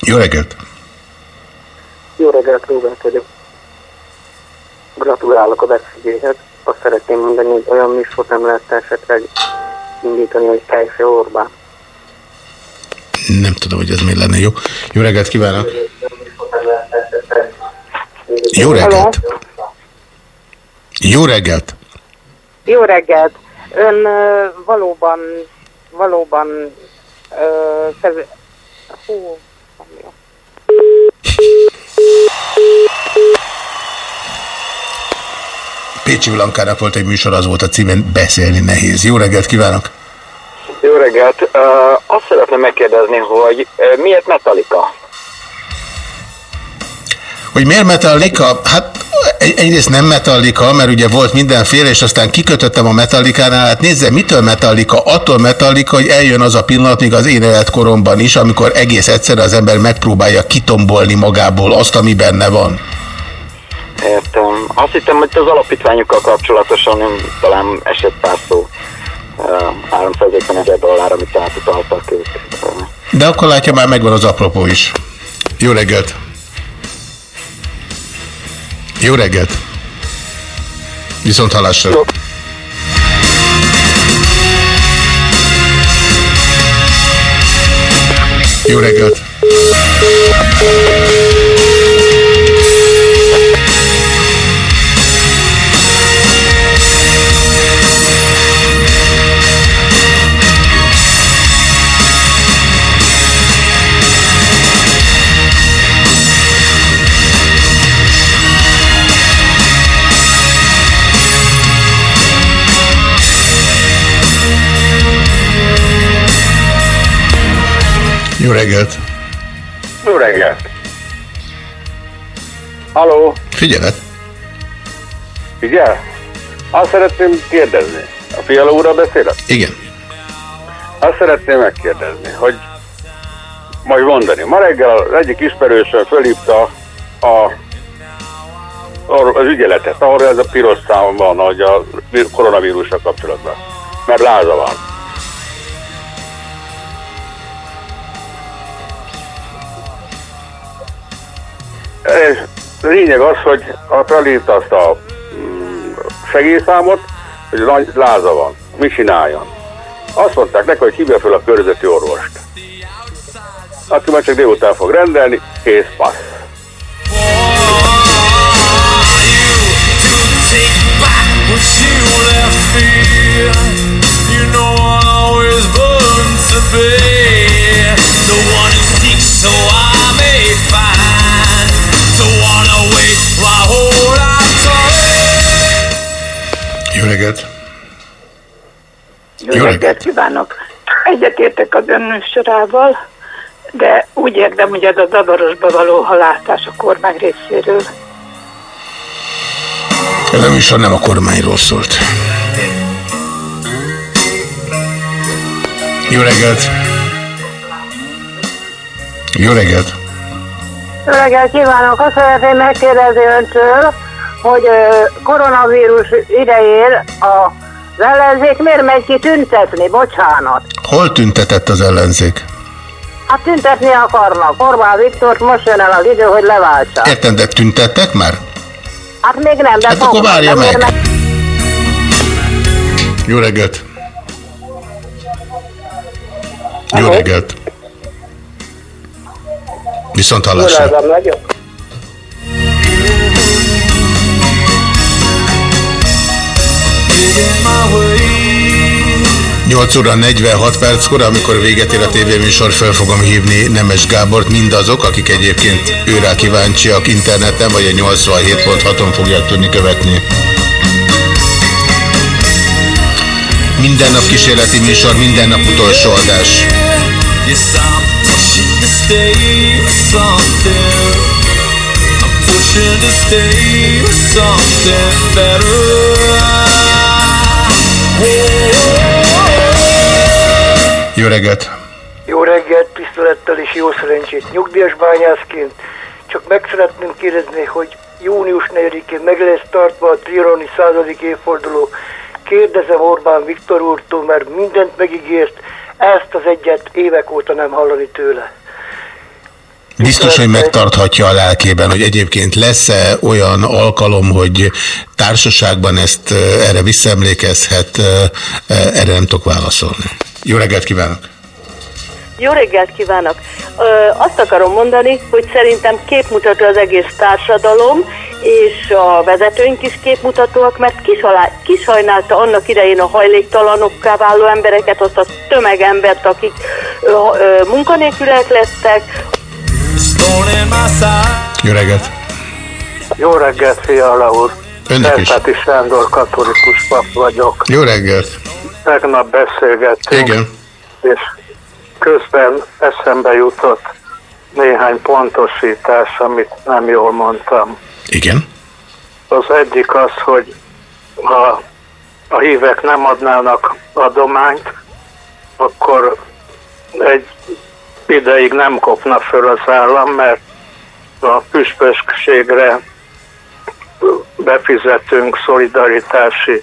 Jó reggelt! Jó reggelt, Róbert vagyok. Gratulálok a beszédéhez. Azt szeretném mondani, hogy olyan műsort nem lehet esetleg indítani, hogy Kejfe Orbán. Nem tudom, hogy ez mi lenne jó. Jó reggelt kívánok! Jó reggelt! Jó reggelt! Jó reggelt! Ön ö, valóban, valóban ö, kez... Hú. Pécsi Blankának volt egy műsor, az volt a címen Beszélni nehéz. Jó reggelt kívánok! Jó reggelt! Uh, azt szeretném megkérdezni, hogy uh, miért Metallica? Hogy miért Metallica? Hát egy- egyrészt nem Metallica, mert ugye volt mindenféle, és aztán kikötöttem a Metallicánál, hát nézze, mitől Metallica? Attól Metallica, hogy eljön az a pillanat, még az én életkoromban is, amikor egész egyszerre az ember megpróbálja kitombolni magából azt, ami benne van. Értem. Azt hittem, hogy az alapítványokkal kapcsolatosan nem, talán esett pár szó. Uh, 350 ezer dollár, amit átutaltak ők. Uh, De akkor látja, már megvan az apropó is. Jó reggelt! Jó reggelt! Viszont hallásra! Jó reggelt! Jó reggelt! Jó reggelt! Haló! Figyelek! Figyel? Azt szeretném kérdezni. A fiala úrra beszélek? Igen. Azt szeretném megkérdezni, hogy majd mondani. Ma reggel az egyik ismerősöm fölhívta a, az ügyeletet, ahol ez a piros szám van, hogy a koronavírusra kapcsolatban. Mert láza van. Lényeg az, hogy a felírta azt a mm, segélyszámot, hogy nagy láza van. Mi csináljon? Azt mondták neki, hogy hívja fel a körzeti orvost. Aki majd csak délután fog rendelni, kész passz. The Jó reggelt! Jó reggelt kívánok! Egyetértek az ön műsorával, de úgy érdem, hogy ez a zavarosba való haláltás a kormány részéről. Ez a műsor nem a kormányról szólt. Jó reggelt! Jó reggelt! Jó reggelt kívánok! Azt szeretném megkérdezni öntől, hogy koronavírus idején a az ellenzék miért megy ki tüntetni? Bocsánat. Hol tüntetett az ellenzék? Hát tüntetni akarnak. Orbán Viktor most jön el az idő, hogy leváltsa. Értem, de tüntettek már? Hát még nem, de Hát akkor várja miért meg. Jó reggelt! Jó reggelt! Viszont hallásra. meg- 8 óra 46 perckor, amikor véget ér a tévéműsor, fel fogom hívni Nemes Gábort, mindazok, akik egyébként őrá kíváncsiak interneten, vagy a 87.6-on fogják tudni követni. Minden nap kísérleti műsor, minden nap utolsó adás. Stay with something better. Jó reggelt! Jó reggelt, tisztelettel és jó szerencsét nyugdíjas bányászként. Csak meg szeretném kérdezni, hogy június 4-én meg lesz tartva a Trianoni századik évforduló. Kérdezem Orbán Viktor úrtól, mert mindent megígért, ezt az egyet évek óta nem hallani tőle. Biztos, hogy megtarthatja a lelkében, hogy egyébként lesz-e olyan alkalom, hogy társaságban ezt eh, erre visszaemlékezhet, eh, eh, erre nem tudok válaszolni. Jó reggelt kívánok! Jó reggelt kívánok! Ö, azt akarom mondani, hogy szerintem képmutató az egész társadalom, és a vezetőink is képmutatóak, mert kisalá, kisajnálta annak idején a hajléktalanokká váló embereket, azt a tömegembert, akik ö, ö, munkanélkülek lettek. Jó reggelt! Jó reggelt, Fiala úr! Önnek is. Sándor katolikus pap vagyok. Jó reggelt! Tegnap beszélgettünk. Igen. És közben eszembe jutott néhány pontosítás, amit nem jól mondtam. Igen. Az egyik az, hogy ha a hívek nem adnának adományt, akkor egy ideig nem kopna föl az állam, mert a püspökségre befizetünk szolidaritási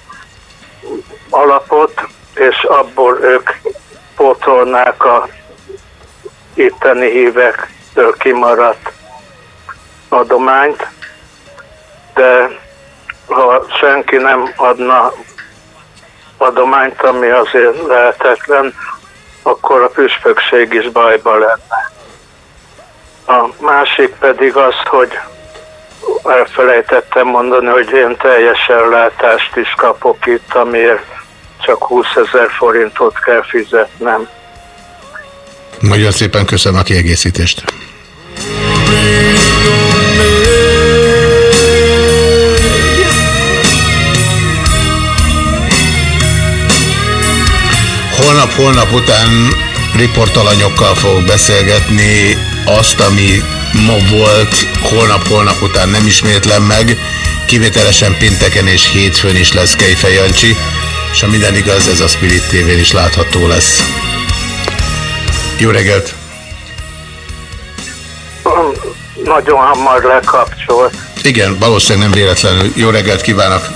alapot, és abból ők pótolnák a itteni hívektől kimaradt adományt, de ha senki nem adna adományt, ami azért lehetetlen, akkor a püspökség is bajba lenne. A másik pedig az, hogy elfelejtettem mondani, hogy én teljes ellátást is kapok itt, amiért csak 20 ezer forintot kell fizetnem. Nagyon szépen köszönöm a kiegészítést. Holnap-holnap után riportalanyokkal fogok beszélgetni azt, ami ma volt, holnap-holnap után nem ismétlem meg, kivételesen pinteken és hétfőn is lesz Kejfej Jancsi, és ha minden igaz, ez a Spirit tv is látható lesz. Jó reggelt! Nagyon hamar lekapcsolt. Igen, valószínűleg nem véletlenül. Jó reggelt kívánok!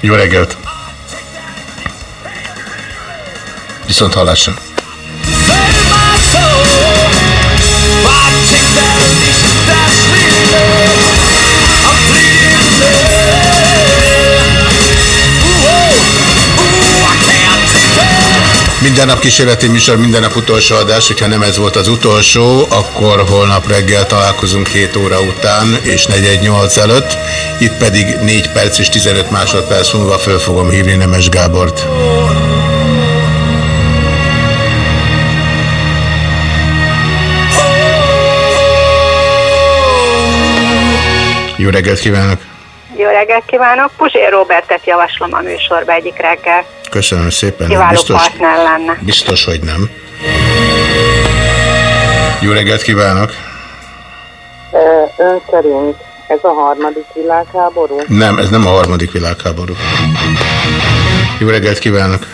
Jó reggelt! Viszont hallásra! Minden nap kísérleti műsor, minden nap utolsó adás, hogyha nem ez volt az utolsó, akkor holnap reggel találkozunk 7 óra után és 418 előtt, itt pedig 4 perc és 15 másodperc múlva föl fogom hívni Nemes Gábort. Jó reggelt kívánok! Jó reggelt kívánok! Puzsér Robertet javaslom a műsorba egyik reggel. Köszönöm szépen. Kiváló biztos, partner lenne. Biztos, hogy nem. Jó reggelt kívánok! Ön szerint ez a harmadik világháború? Nem, ez nem a harmadik világháború. Jó reggelt kívánok!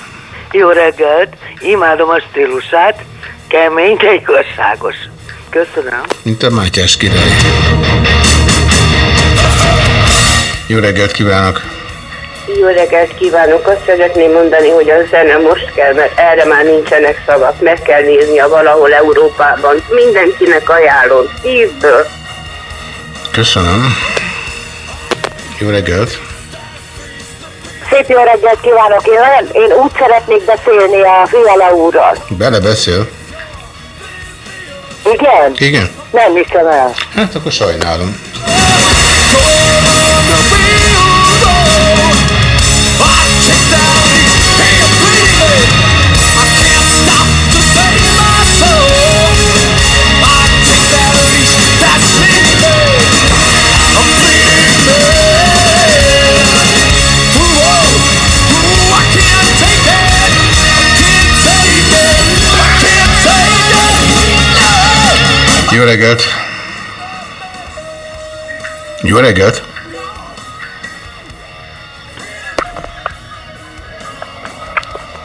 Jó reggelt! Imádom a stílusát. Kemény, de igazságos. Köszönöm. Mint a Mátyás király. Jó reggelt kívánok! Jó reggelt kívánok! Azt szeretném mondani, hogy a zene most kell, mert erre már nincsenek szavak. Meg kell néznie valahol Európában. Mindenkinek ajánlom. Szívből. Köszönöm. Jó reggelt! Szép jó reggelt kívánok! Én, nagyon, én úgy szeretnék beszélni a Fiala úrral. Bele beszél. Igen? Igen? Nem hiszem el. Hát akkor sajnálom. Jó reggelt! Jó reggelt!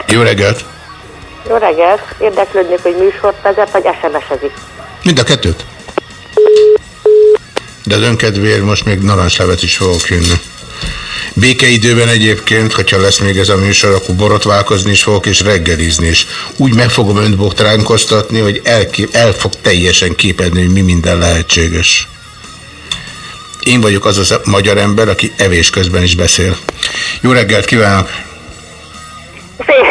Jó reggelt! Jó reggelt! Érdeklődnék, hogy műsort vezet, vagy SMS-ezik. Mind a kettőt. De az önkedvéért most még narancslevet is fogok jönni. Békeidőben egyébként, hogyha lesz még ez a műsor, akkor borotválkozni is fogok, és reggelizni is. Úgy meg fogom önt botránkoztatni, hogy el, el fog teljesen képedni, hogy mi minden lehetséges. Én vagyok az a magyar ember, aki evés közben is beszél. Jó reggelt kívánok! Szép,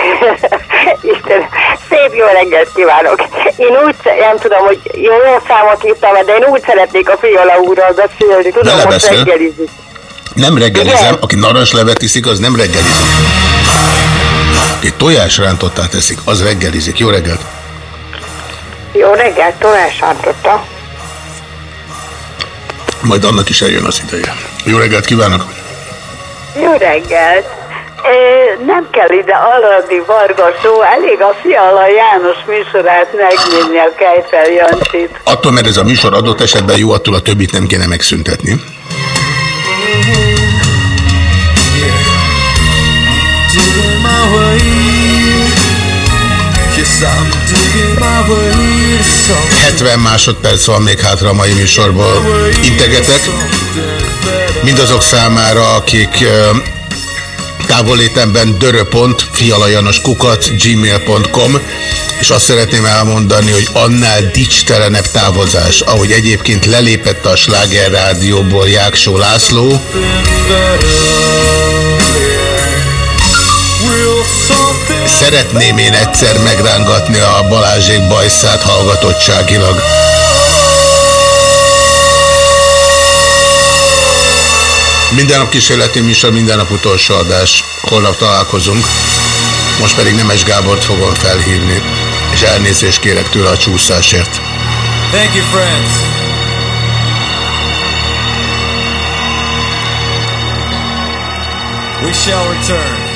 Isten, szép jó reggelt kívánok! Én úgy, nem tudom, hogy jó, számot írtam, de én úgy szeretnék a Fiola úrral beszélni. Tudom, hogy reggelizik. Nem reggelizem, aki narancslevet iszik, az nem reggelizik. Aki tojásrántottát teszik, az reggelizik. Jó reggelt! Jó reggelt, Torás Antotta. Majd annak is eljön az ideje. Jó reggelt kívánok! Jó reggelt! Nem kell ide Aladi Varga szó, elég a Fiala János műsorát megnézni a Kejfel Jancsit. Attól, mert ez a műsor adott esetben jó, attól a többit nem kéne megszüntetni. 70 másodperc van még hátra a mai műsorból. Integetek. Mindazok számára, akik távolétemben dörö.fialajanoskukat gmail.com és azt szeretném elmondani, hogy annál dicstelenebb távozás, ahogy egyébként lelépett a Sláger Rádióból Jáksó László, szeretném én egyszer megrángatni a Balázsék bajszát hallgatottságilag. Minden nap kísérleti műsor, minden nap utolsó adás. Holnap találkozunk. Most pedig Nemes Gábort fogom felhívni, és elnézést kérek tőle a csúszásért. Thank you, friends. We shall return.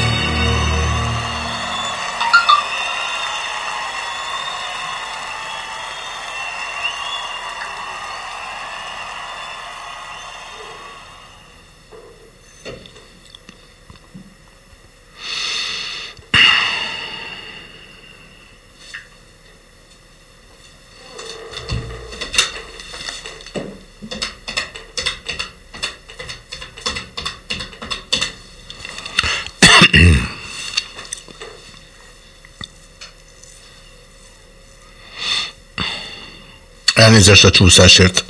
Elnézést a csúszásért.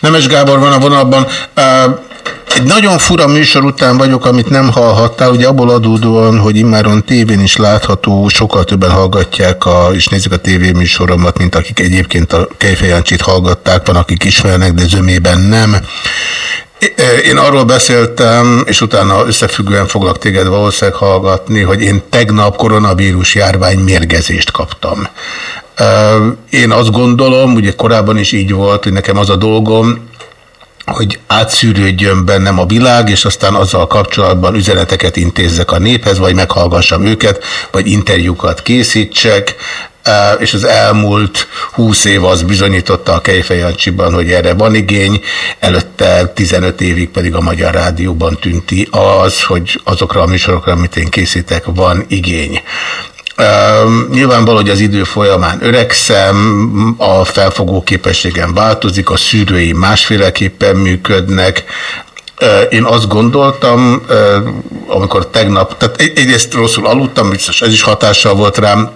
Nemes Gábor van a vonalban. Egy nagyon fura műsor után vagyok, amit nem hallhattál, ugye abból adódóan, hogy immáron tévén is látható, sokkal többen hallgatják a, és nézik a tévéműsoromat, mint akik egyébként a Kejfejancsit hallgatták, van akik ismernek, de zömében nem. Én arról beszéltem, és utána összefüggően foglak téged valószínűleg hallgatni, hogy én tegnap koronavírus járvány mérgezést kaptam. Én azt gondolom, ugye korábban is így volt, hogy nekem az a dolgom, hogy átszűrődjön bennem a világ, és aztán azzal kapcsolatban üzeneteket intézzek a néphez, vagy meghallgassam őket, vagy interjúkat készítsek, és az elmúlt húsz év az bizonyította a Kejfejancsiban, hogy erre van igény, előtte 15 évig pedig a Magyar Rádióban tűnti az, hogy azokra a műsorokra, amit én készítek, van igény. Uh, nyilvánvaló, hogy az idő folyamán öregszem, a felfogó képességem változik, a szűrői másféleképpen működnek, én azt gondoltam, amikor tegnap, tehát egyrészt rosszul aludtam, biztos ez is hatással volt rám,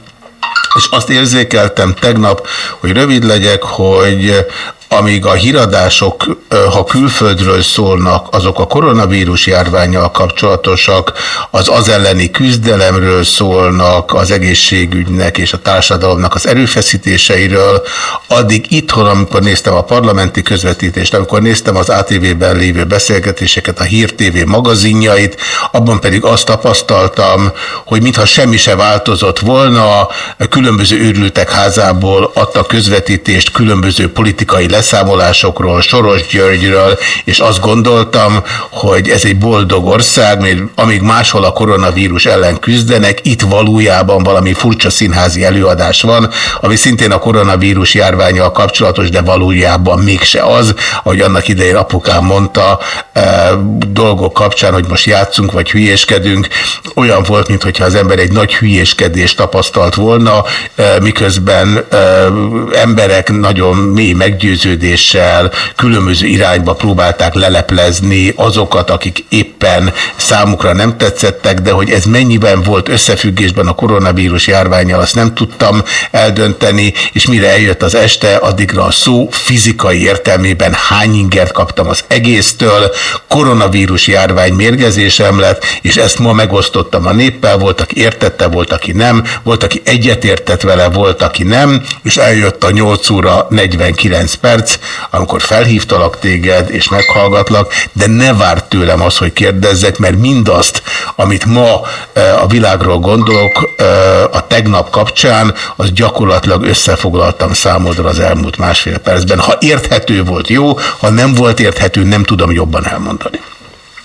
és azt érzékeltem tegnap, hogy rövid legyek, hogy amíg a híradások, ha külföldről szólnak, azok a koronavírus járványjal kapcsolatosak, az az elleni küzdelemről szólnak, az egészségügynek és a társadalomnak az erőfeszítéseiről, addig itthon, amikor néztem a parlamenti közvetítést, amikor néztem az ATV-ben lévő beszélgetéseket, a Hír TV magazinjait, abban pedig azt tapasztaltam, hogy mintha semmi se változott volna, különböző őrültek házából adta közvetítést különböző politikai leszámolásokról, Soros Györgyről, és azt gondoltam, hogy ez egy boldog ország, mert amíg máshol a koronavírus ellen küzdenek, itt valójában valami furcsa színházi előadás van, ami szintén a koronavírus járványal kapcsolatos, de valójában mégse az, ahogy annak idején apukám mondta, e, dolgok kapcsán, hogy most játszunk, vagy hülyéskedünk, olyan volt, mintha az ember egy nagy hülyéskedést tapasztalt volna, e, miközben e, emberek nagyon mély meggyőző meggyőződéssel különböző irányba próbálták leleplezni azokat, akik éppen számukra nem tetszettek, de hogy ez mennyiben volt összefüggésben a koronavírus járványjal, azt nem tudtam eldönteni, és mire eljött az este, addigra a szó fizikai értelmében hány ingert kaptam az egésztől, koronavírus járvány mérgezésem lett, és ezt ma megosztottam a néppel, volt, aki értette, volt, aki nem, volt, aki egyetértett vele, volt, aki nem, és eljött a 8 óra 49 perc, perc, amikor felhívtalak téged és meghallgatlak, de ne várt tőlem az, hogy kérdezzek, mert mindazt, amit ma e, a világról gondolok, e, a tegnap kapcsán, az gyakorlatilag összefoglaltam számodra az elmúlt másfél percben. Ha érthető volt, jó, ha nem volt érthető, nem tudom jobban elmondani.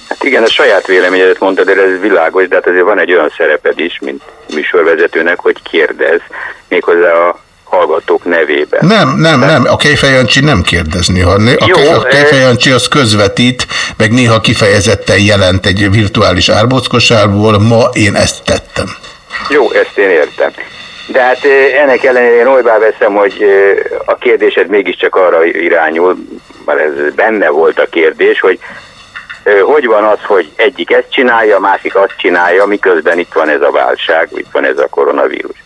Hát igen, a saját véleményedet mondtad, de ez világos, de hát azért van egy olyan szereped is, mint műsorvezetőnek, hogy kérdez, méghozzá a hallgatók nevében. Nem, nem, nem. A Kejfejancsi nem kérdezni. Ha a, Jó, a Kejfejancsi az közvetít, meg néha kifejezetten jelent egy virtuális árbockosárból. Ma én ezt tettem. Jó, ezt én értem. De hát ennek ellenére én olybá veszem, hogy a kérdésed mégiscsak arra irányul, mert ez benne volt a kérdés, hogy hogy van az, hogy egyik ezt csinálja, a másik azt csinálja, miközben itt van ez a válság, itt van ez a koronavírus.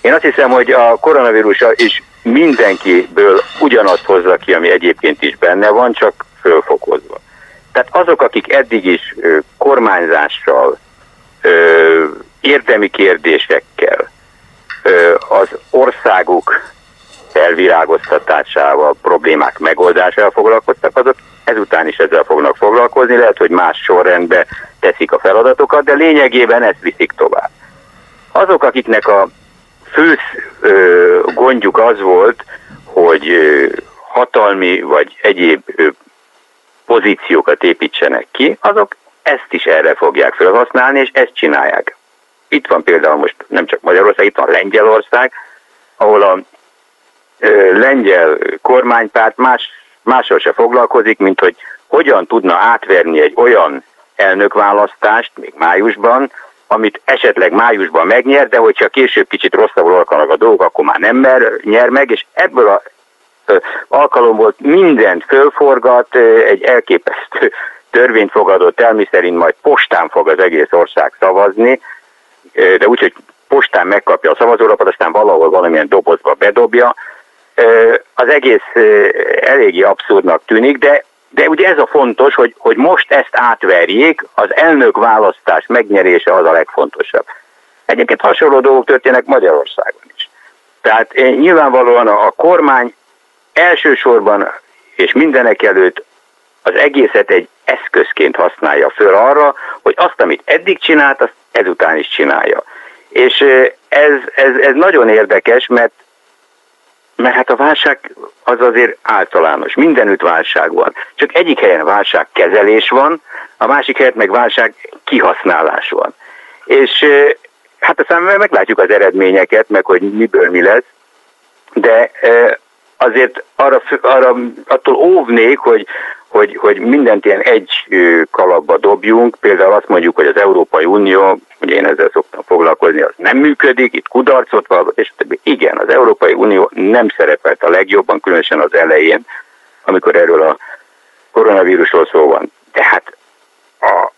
Én azt hiszem, hogy a koronavírus is mindenkiből ugyanazt hozza ki, ami egyébként is benne van, csak fölfokozva. Tehát azok, akik eddig is kormányzással érdemi kérdésekkel, az országuk felvirágoztatásával, problémák megoldásával foglalkoztak, azok ezután is ezzel fognak foglalkozni, lehet, hogy más sorrendbe teszik a feladatokat, de lényegében ezt viszik tovább. Azok, akiknek a fő gondjuk az volt, hogy hatalmi vagy egyéb pozíciókat építsenek ki, azok ezt is erre fogják felhasználni, és ezt csinálják. Itt van például most nem csak Magyarország, itt van Lengyelország, ahol a ö, lengyel kormánypárt más, mással se foglalkozik, mint hogy hogyan tudna átverni egy olyan elnökválasztást, még májusban, amit esetleg májusban megnyer, de hogyha később kicsit rosszabbul alkalnak a dolgok, akkor már nem mer, nyer meg, és ebből a alkalomból mindent fölforgat, egy elképesztő törvényt fogadott el, mi szerint majd postán fog az egész ország szavazni, de úgy, hogy postán megkapja a szavazólapot, aztán valahol valamilyen dobozba bedobja. Az egész eléggé abszurdnak tűnik, de, de ugye ez a fontos, hogy, hogy most ezt átverjék, az elnök választás megnyerése az a legfontosabb. Egyébként hasonló dolgok történnek Magyarországon is. Tehát nyilvánvalóan a, kormány elsősorban és mindenek előtt az egészet egy eszközként használja föl arra, hogy azt, amit eddig csinált, azt ezután is csinálja. És ez, ez, ez nagyon érdekes, mert, mert hát a válság az azért általános. Mindenütt válság van. Csak egyik helyen válságkezelés van, a másik helyen meg válság kihasználás van. És hát aztán meglátjuk az eredményeket, meg hogy miből mi lesz, de azért arra, arra attól óvnék, hogy, hogy, hogy mindent ilyen egy kalapba dobjunk, például azt mondjuk, hogy az Európai Unió, hogy én ezzel szoktam foglalkozni, az nem működik, itt kudarcot vallott, és többi. Igen, az Európai Unió nem szerepelt a legjobban, különösen az elején, amikor erről a koronavírusról szó van. Tehát a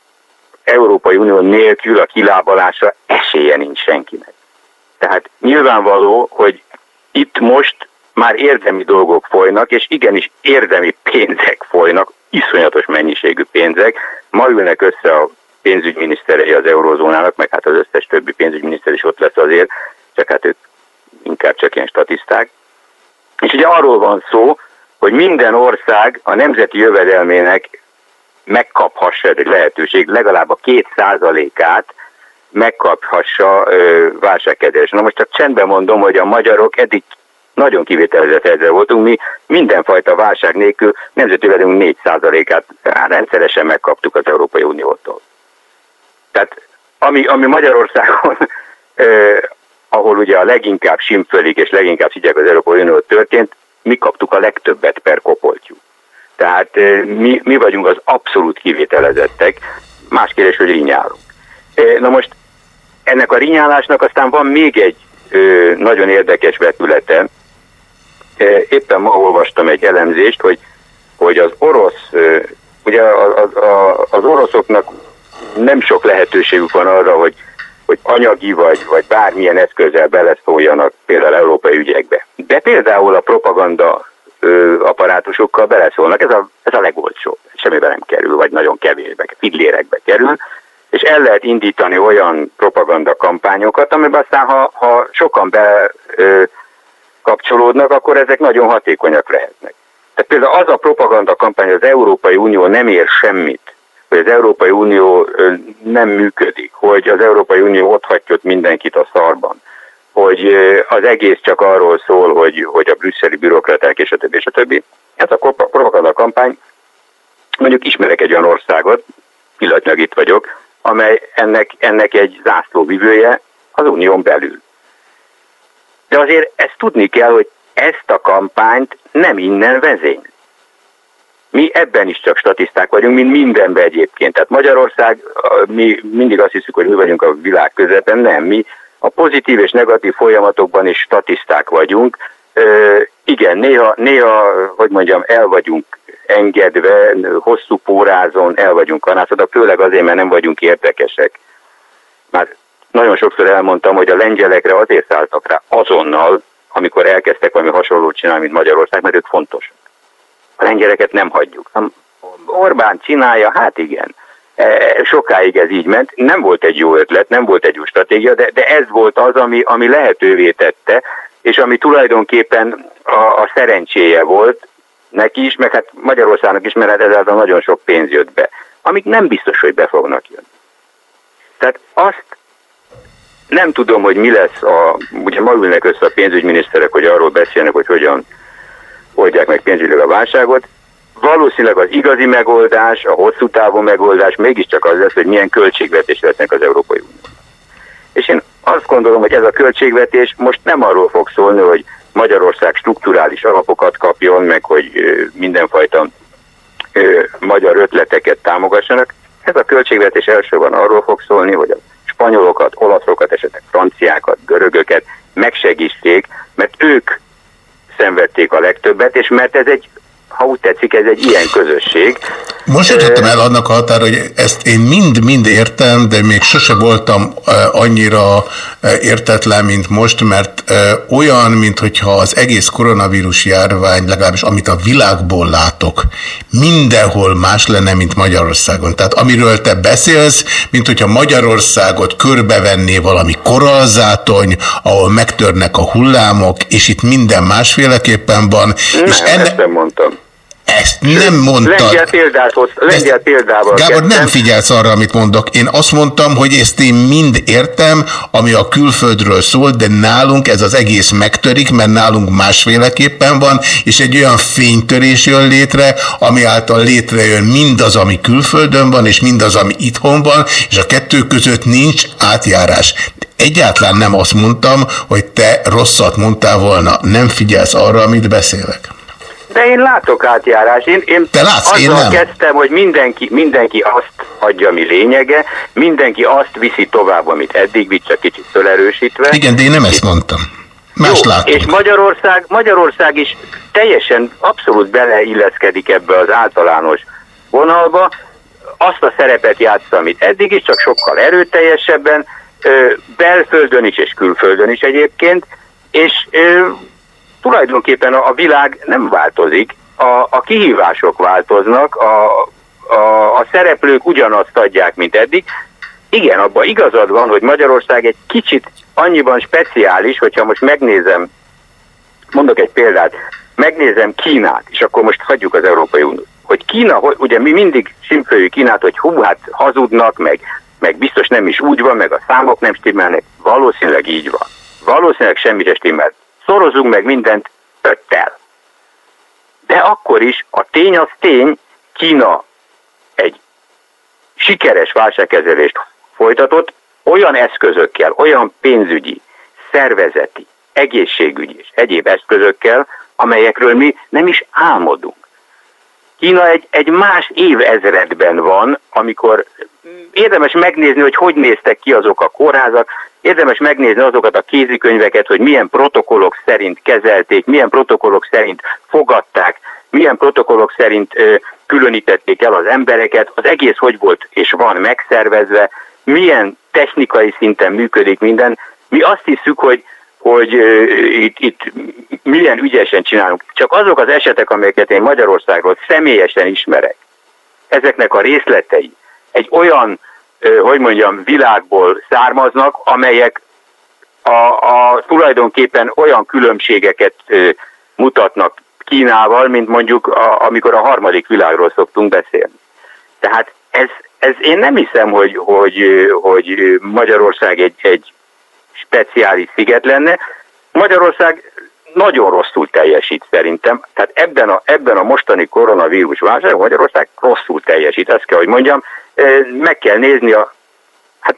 Európai Unió nélkül a kilábalásra esélye nincs senkinek. Tehát nyilvánvaló, hogy itt most már érdemi dolgok folynak, és igenis érdemi pénzek folynak, iszonyatos mennyiségű pénzek. Ma ülnek össze a pénzügyminiszterei az eurozónának, meg hát az összes többi pénzügyminiszter is ott lesz azért, csak hát ők inkább csak ilyen statiszták. És ugye arról van szó, hogy minden ország a nemzeti jövedelmének megkaphassa egy lehetőség, legalább a két százalékát megkaphassa válságkezelés. Na most csak csendben mondom, hogy a magyarok eddig nagyon kivételezett helyzetben voltunk. Mi mindenfajta válság nélkül nemzeti jövedelmünk 4%-át rendszeresen megkaptuk az Európai Uniótól. Tehát ami, ami Magyarországon, eh, ahol ugye a leginkább simfölik és leginkább szidják az Európai Uniót történt, mi kaptuk a legtöbbet per kopoltyú. Tehát eh, mi, mi vagyunk az abszolút kivételezettek, más kérdés, hogy rinyálunk. Eh, na most ennek a rinyálásnak aztán van még egy ö, nagyon érdekes vetülete, éppen ma olvastam egy elemzést, hogy, hogy az orosz, ugye az, az oroszoknak nem sok lehetőségük van arra, hogy, hogy anyagi vagy, vagy bármilyen eszközzel beleszóljanak például európai ügyekbe. De például a propaganda ö, apparátusokkal beleszólnak, ez a, ez a legolcsóbb, semmibe nem kerül, vagy nagyon kevésbe, fillérekbe kerül, és el lehet indítani olyan propaganda kampányokat, amiben aztán, ha, ha sokan be ö, kapcsolódnak, akkor ezek nagyon hatékonyak lehetnek. Tehát például az a propaganda kampány, hogy az Európai Unió nem ér semmit, hogy az Európai Unió nem működik, hogy az Európai Unió ott hagyott mindenkit a szarban, hogy az egész csak arról szól, hogy, hogy a brüsszeli bürokraták és a többi, és a többi. Ez a propaganda kampány, mondjuk ismerek egy olyan országot, pillanatnyilag itt vagyok, amely ennek, ennek egy zászlóvivője az unión belül. De azért ezt tudni kell, hogy ezt a kampányt nem innen vezény. Mi ebben is csak statiszták vagyunk, mint mindenben egyébként. Tehát Magyarország, mi mindig azt hiszük, hogy mi vagyunk a világ közepen, nem, mi a pozitív és negatív folyamatokban is statiszták vagyunk. Ö, igen, néha, néha, hogy mondjam, el vagyunk engedve, hosszú pórázon el vagyunk kanászodva, főleg azért, mert nem vagyunk érdekesek. Már nagyon sokszor elmondtam, hogy a lengyelekre azért szálltak rá azonnal, amikor elkezdtek valami hasonlót csinálni, mint Magyarország, mert ők fontosak. A lengyeleket nem hagyjuk. Orbán csinálja, hát igen. E, sokáig ez így ment. Nem volt egy jó ötlet, nem volt egy jó stratégia, de, de ez volt az, ami, ami lehetővé tette, és ami tulajdonképpen a, a szerencséje volt neki is, meg hát Magyarországnak is, mert hát ezáltal nagyon sok pénz jött be, amik nem biztos, hogy be fognak jönni. Tehát azt nem tudom, hogy mi lesz a, ugye ma ülnek össze a pénzügyminiszterek, hogy arról beszélnek, hogy hogyan oldják meg pénzügyileg a válságot. Valószínűleg az igazi megoldás, a hosszú távú megoldás mégiscsak az lesz, hogy milyen költségvetés lesznek az Európai Unió. És én azt gondolom, hogy ez a költségvetés most nem arról fog szólni, hogy Magyarország strukturális alapokat kapjon, meg hogy mindenfajta magyar ötleteket támogassanak. Ez a költségvetés elsősorban arról fog szólni, hogy a spanyolokat, olaszokat, esetleg franciákat, görögöket megsegítsék, mert ők szenvedték a legtöbbet, és mert ez egy ha úgy tetszik, ez egy ilyen közösség. Most jutottam el annak a határa, hogy ezt én mind-mind értem, de még sose voltam annyira értetlen, mint most, mert olyan, mint hogyha az egész koronavírus járvány, legalábbis amit a világból látok, mindenhol más lenne, mint Magyarországon. Tehát amiről te beszélsz, mint hogyha Magyarországot körbevenné valami koralzátony, ahol megtörnek a hullámok, és itt minden másféleképpen van. Nem, és enne... ezt nem mondtam. Ezt nem mondtad. Lengyel példát hoz, lengyel ezt, példával. Gábor, kezdtem. nem figyelsz arra, amit mondok. Én azt mondtam, hogy ezt én mind értem, ami a külföldről szól, de nálunk ez az egész megtörik, mert nálunk másféleképpen van, és egy olyan fénytörés jön létre, ami által létrejön mindaz, ami külföldön van, és mindaz, ami itthon van, és a kettő között nincs átjárás. Egyáltalán nem azt mondtam, hogy te rosszat mondtál volna. Nem figyelsz arra, amit beszélek. De én látok átjárás. Én, én Te látsz, azzal én nem. kezdtem, hogy mindenki, mindenki azt adja, ami lényege, mindenki azt viszi tovább, amit eddig vitt, csak kicsit felerősítve. Igen, de én nem ezt mondtam. Más Jó, és Magyarország, Magyarország is teljesen abszolút beleilleszkedik ebbe az általános vonalba, azt a szerepet játsza, amit eddig is, csak sokkal erőteljesebben, belföldön is és külföldön is egyébként, és tulajdonképpen a, világ nem változik, a, a kihívások változnak, a, a, a szereplők ugyanazt adják, mint eddig. Igen, abban igazad van, hogy Magyarország egy kicsit annyiban speciális, hogyha most megnézem, mondok egy példát, megnézem Kínát, és akkor most hagyjuk az Európai Uniót. Hogy Kína, hogy, ugye mi mindig simpöljük Kínát, hogy hú, hát hazudnak, meg, meg biztos nem is úgy van, meg a számok nem stimmelnek. Valószínűleg így van. Valószínűleg semmi sem stimmel szorozunk meg mindent öttel. De akkor is a tény az tény, Kína egy sikeres válságkezelést folytatott, olyan eszközökkel, olyan pénzügyi, szervezeti, egészségügyi és egyéb eszközökkel, amelyekről mi nem is álmodunk. Kína egy, egy más évezredben van, amikor érdemes megnézni, hogy hogy néztek ki azok a kórházak, Érdemes megnézni azokat a kézikönyveket, hogy milyen protokollok szerint kezelték, milyen protokollok szerint fogadták, milyen protokollok szerint ö, különítették el az embereket, az egész hogy volt és van megszervezve, milyen technikai szinten működik minden. Mi azt hiszük, hogy, hogy ö, itt, itt milyen ügyesen csinálunk. Csak azok az esetek, amelyeket én Magyarországról személyesen ismerek, ezeknek a részletei egy olyan hogy mondjam, világból származnak, amelyek a, a tulajdonképpen olyan különbségeket mutatnak Kínával, mint mondjuk a, amikor a harmadik világról szoktunk beszélni. Tehát ez, ez én nem hiszem, hogy, hogy, hogy Magyarország egy, egy speciális sziget lenne. Magyarország nagyon rosszul teljesít szerintem. Tehát ebben a, ebben a mostani koronavírus válságban Magyarország rosszul teljesít, ezt kell, hogy mondjam meg kell nézni a, hát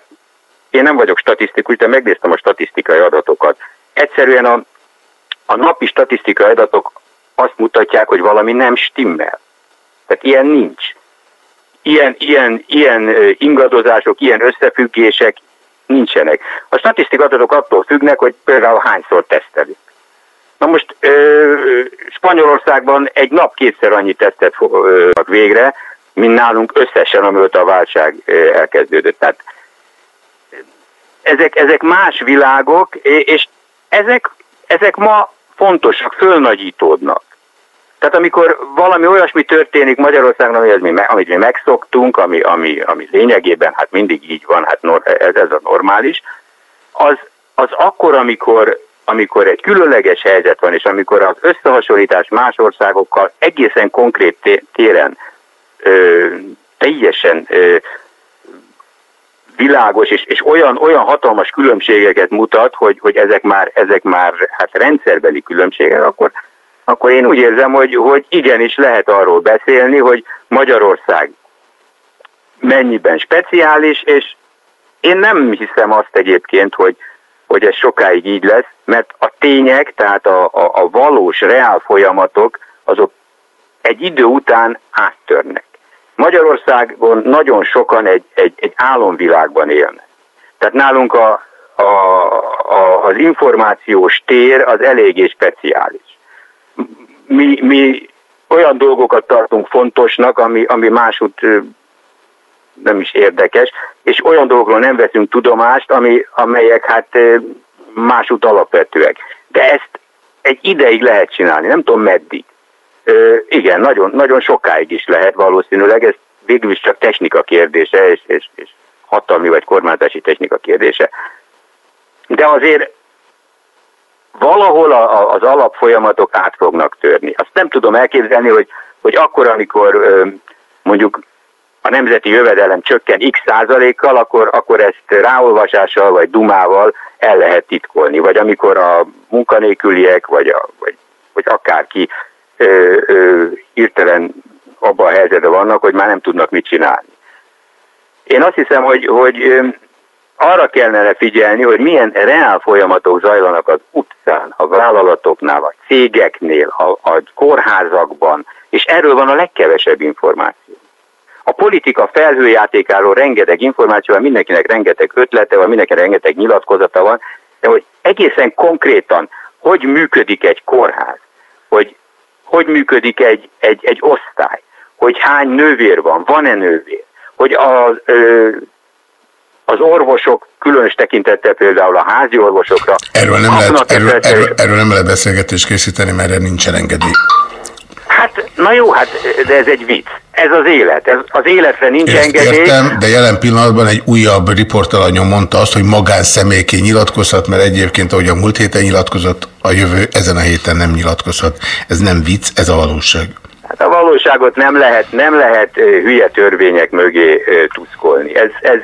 én nem vagyok statisztikus, de megnéztem a statisztikai adatokat. Egyszerűen a, a napi statisztikai adatok azt mutatják, hogy valami nem stimmel. Tehát ilyen nincs. Ilyen, ilyen, ilyen ingadozások, ilyen összefüggések nincsenek. A statisztikai adatok attól függnek, hogy például hányszor tesztelünk. Na most ö, Spanyolországban egy nap kétszer annyi tesztet fognak végre, mint nálunk összesen, amióta a válság elkezdődött. Tehát ezek, ezek más világok, és ezek, ezek ma fontosak, fölnagyítódnak. Tehát amikor valami olyasmi történik Magyarországon, amit mi, amit mi megszoktunk, ami, ami, ami lényegében hát mindig így van, hát ez, ez a normális, az, az akkor, amikor, amikor egy különleges helyzet van, és amikor az összehasonlítás más országokkal egészen konkrét téren ö, teljesen ö, világos, és, és olyan, olyan hatalmas különbségeket mutat, hogy, hogy ezek már, ezek már hát rendszerbeli különbségek, akkor, akkor én úgy érzem, hogy, hogy igenis lehet arról beszélni, hogy Magyarország mennyiben speciális, és én nem hiszem azt egyébként, hogy, hogy ez sokáig így lesz, mert a tények, tehát a, a, a valós, reál folyamatok, azok egy idő után áttörnek. Magyarországon nagyon sokan egy, egy, egy álomvilágban élnek. Tehát nálunk a, a, a, az információs tér az eléggé speciális. Mi, mi olyan dolgokat tartunk fontosnak, ami, ami másút nem is érdekes, és olyan dolgokról nem veszünk tudomást, ami, amelyek hát másút alapvetőek. De ezt egy ideig lehet csinálni, nem tudom meddig. Igen, nagyon, nagyon sokáig is lehet valószínűleg, ez végül is csak technika kérdése, és, és, és hatalmi vagy kormányzási technika kérdése. De azért valahol a, a, az alapfolyamatok át fognak törni. Azt nem tudom elképzelni, hogy, hogy akkor, amikor mondjuk a nemzeti jövedelem csökken x százalékkal, akkor, akkor ezt ráolvasással vagy dumával el lehet titkolni. Vagy amikor a munkanélküliek, vagy, a, vagy, vagy akárki hirtelen abban a helyzetben vannak, hogy már nem tudnak mit csinálni. Én azt hiszem, hogy, hogy arra kellene figyelni, hogy milyen reál folyamatok zajlanak az utcán, a vállalatoknál, a cégeknél, a, a kórházakban, és erről van a legkevesebb információ. A politika felhőjátékáról rengeteg információ van, mindenkinek rengeteg ötlete van, mindenkinek rengeteg nyilatkozata van, de hogy egészen konkrétan, hogy működik egy kórház, hogy hogy működik egy, egy, egy osztály, hogy hány nővér van, van-e nővér, hogy a, ö, az orvosok különös tekintettel például a házi orvosokra. Erről nem, lehet, erről, erről, erről nem lehet beszélgetést készíteni, mert erre nincsen engedély. Na jó, hát, de ez egy vicc. Ez az élet. Ez, az életre nincs Ezt engedély. Értem, de jelen pillanatban egy újabb riportalanyom mondta azt, hogy magánszemélyként nyilatkozhat, mert egyébként, ahogy a múlt héten nyilatkozott, a jövő ezen a héten nem nyilatkozhat. Ez nem vicc, ez a valóság. Hát a valóságot nem lehet, nem lehet hülye törvények mögé tuszkolni. Ez, ez,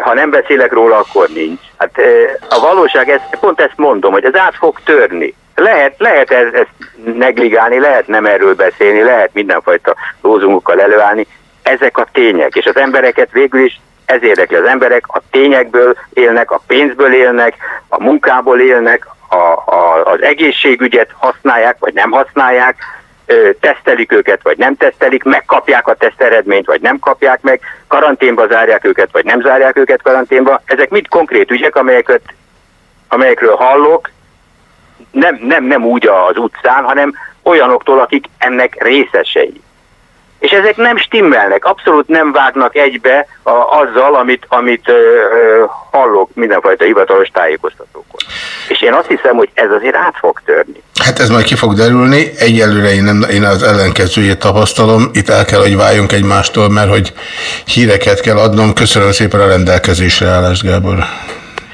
ha nem beszélek róla, akkor nincs. Hát a valóság, ez, pont ezt mondom, hogy ez át fog törni. Lehet, lehet ez, ezt negligálni, lehet nem erről beszélni, lehet mindenfajta lózungokkal előállni. Ezek a tények, és az embereket végül is ez érdekli. Az emberek a tényekből élnek, a pénzből élnek, a munkából élnek, a, a, az egészségügyet használják, vagy nem használják, ö, tesztelik őket, vagy nem tesztelik, megkapják a teszteredményt, vagy nem kapják meg, karanténba zárják őket, vagy nem zárják őket karanténba. Ezek mind konkrét ügyek, amelyeket, amelyekről hallok, nem, nem, nem úgy az utcán, hanem olyanoktól, akik ennek részesei. És ezek nem stimmelnek, abszolút nem vágnak egybe a, azzal, amit, amit ö, ö, hallok mindenfajta hivatalos tájékoztatókon. És én azt hiszem, hogy ez azért át fog törni. Hát ez majd ki fog derülni. Egyelőre én, nem, én az ellenkezőjét tapasztalom. Itt el kell, hogy váljunk egymástól, mert hogy híreket kell adnom. Köszönöm szépen a rendelkezésre állást, Gábor.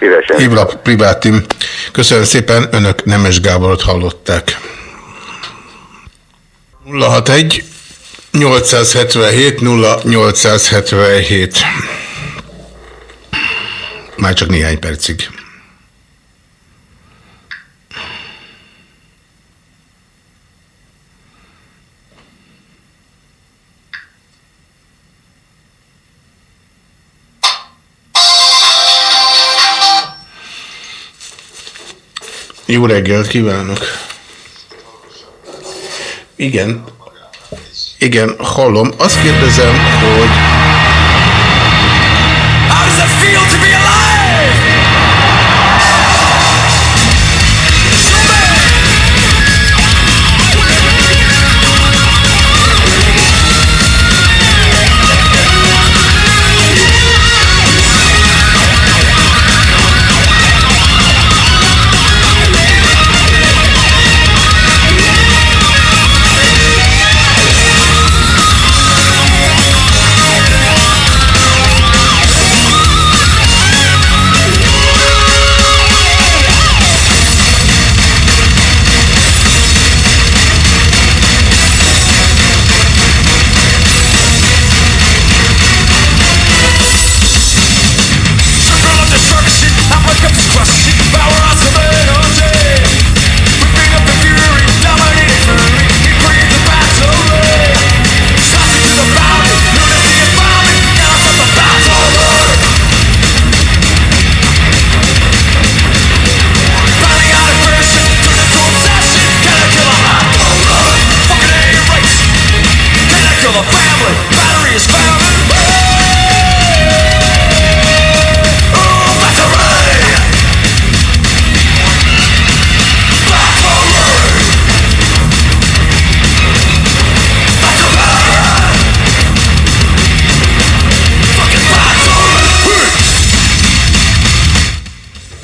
Szívesen. Hívlap privátim. Köszönöm szépen, önök Nemes Gáborot hallották. 061 877 0877 Már csak néhány percig. Jó reggelt kívánok! Igen, igen, hallom. Azt kérdezem, hogy...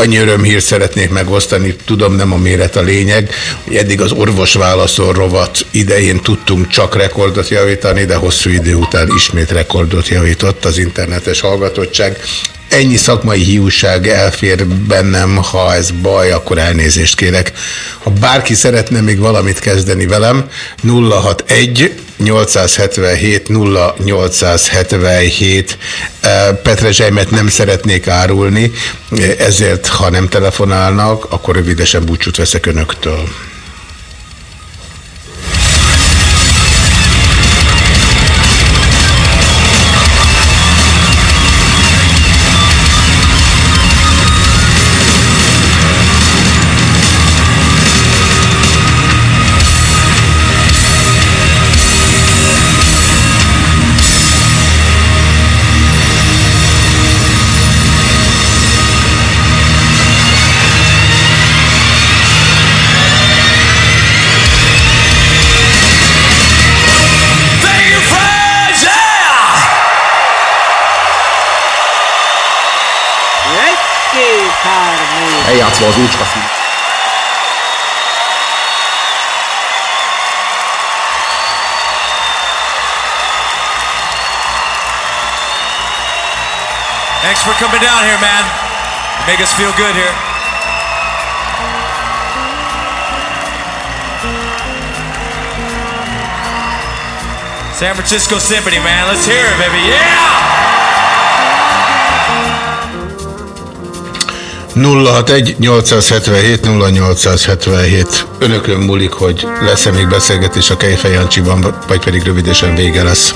annyi örömhírt szeretnék megosztani, tudom nem a méret a lényeg, hogy eddig az orvos válaszol rovat idején tudtunk csak rekordot javítani, de hosszú idő után ismét rekordot javított az internetes hallgatottság. Ennyi szakmai hiúság elfér bennem, ha ez baj, akkor elnézést kérek. Ha bárki szeretne még valamit kezdeni velem, 061 877 0877 Petrezselymet nem szeretnék árulni, ezért ha nem telefonálnak, akkor rövidesen búcsút veszek önöktől. 2008. Thanks for coming down here, man. You make us feel good here. San Francisco Symphony, man. Let's hear it, baby. Yeah! 061 877 0877 Önökön múlik, hogy lesz-e még beszélgetés a Kejfej Jancsiban, vagy pedig rövidesen vége lesz.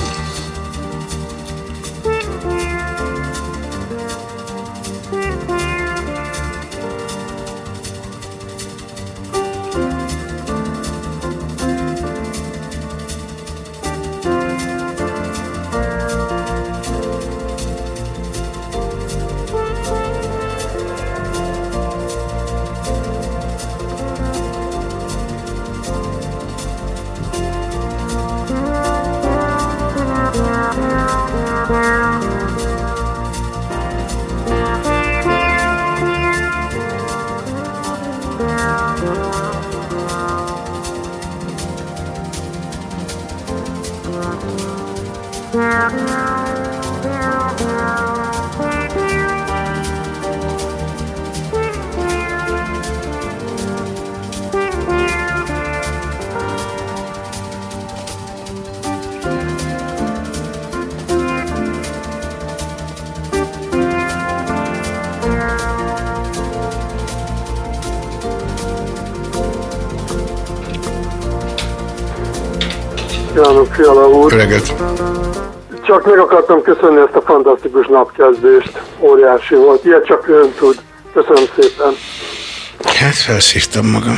Kívánok, Fiala úr! Reggelt! Csak meg akartam köszönni ezt a fantasztikus napkezdést. Óriási volt. Ilyet csak ön tud. Köszönöm szépen. Hát felszívtam magam.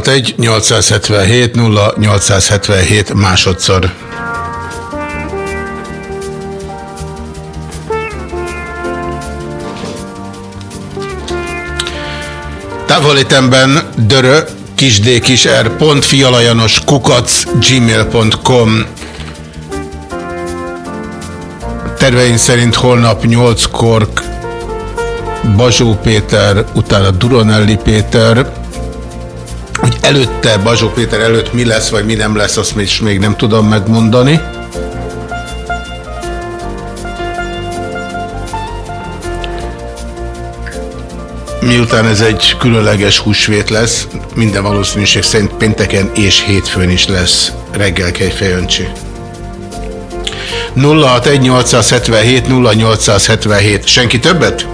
061 877 0877 másodszor. Távolétemben dörö kisdkisr pont fialajanos kukac gmail.com Terveink szerint holnap 8-kor Bazsó Péter, utána Duronelli Péter, előtte, Bazsó Péter előtt mi lesz, vagy mi nem lesz, azt még, még nem tudom megmondani. Miután ez egy különleges húsvét lesz, minden valószínűség szerint pénteken és hétfőn is lesz reggel Kejfejöncsi. 061 877 0877. Senki többet?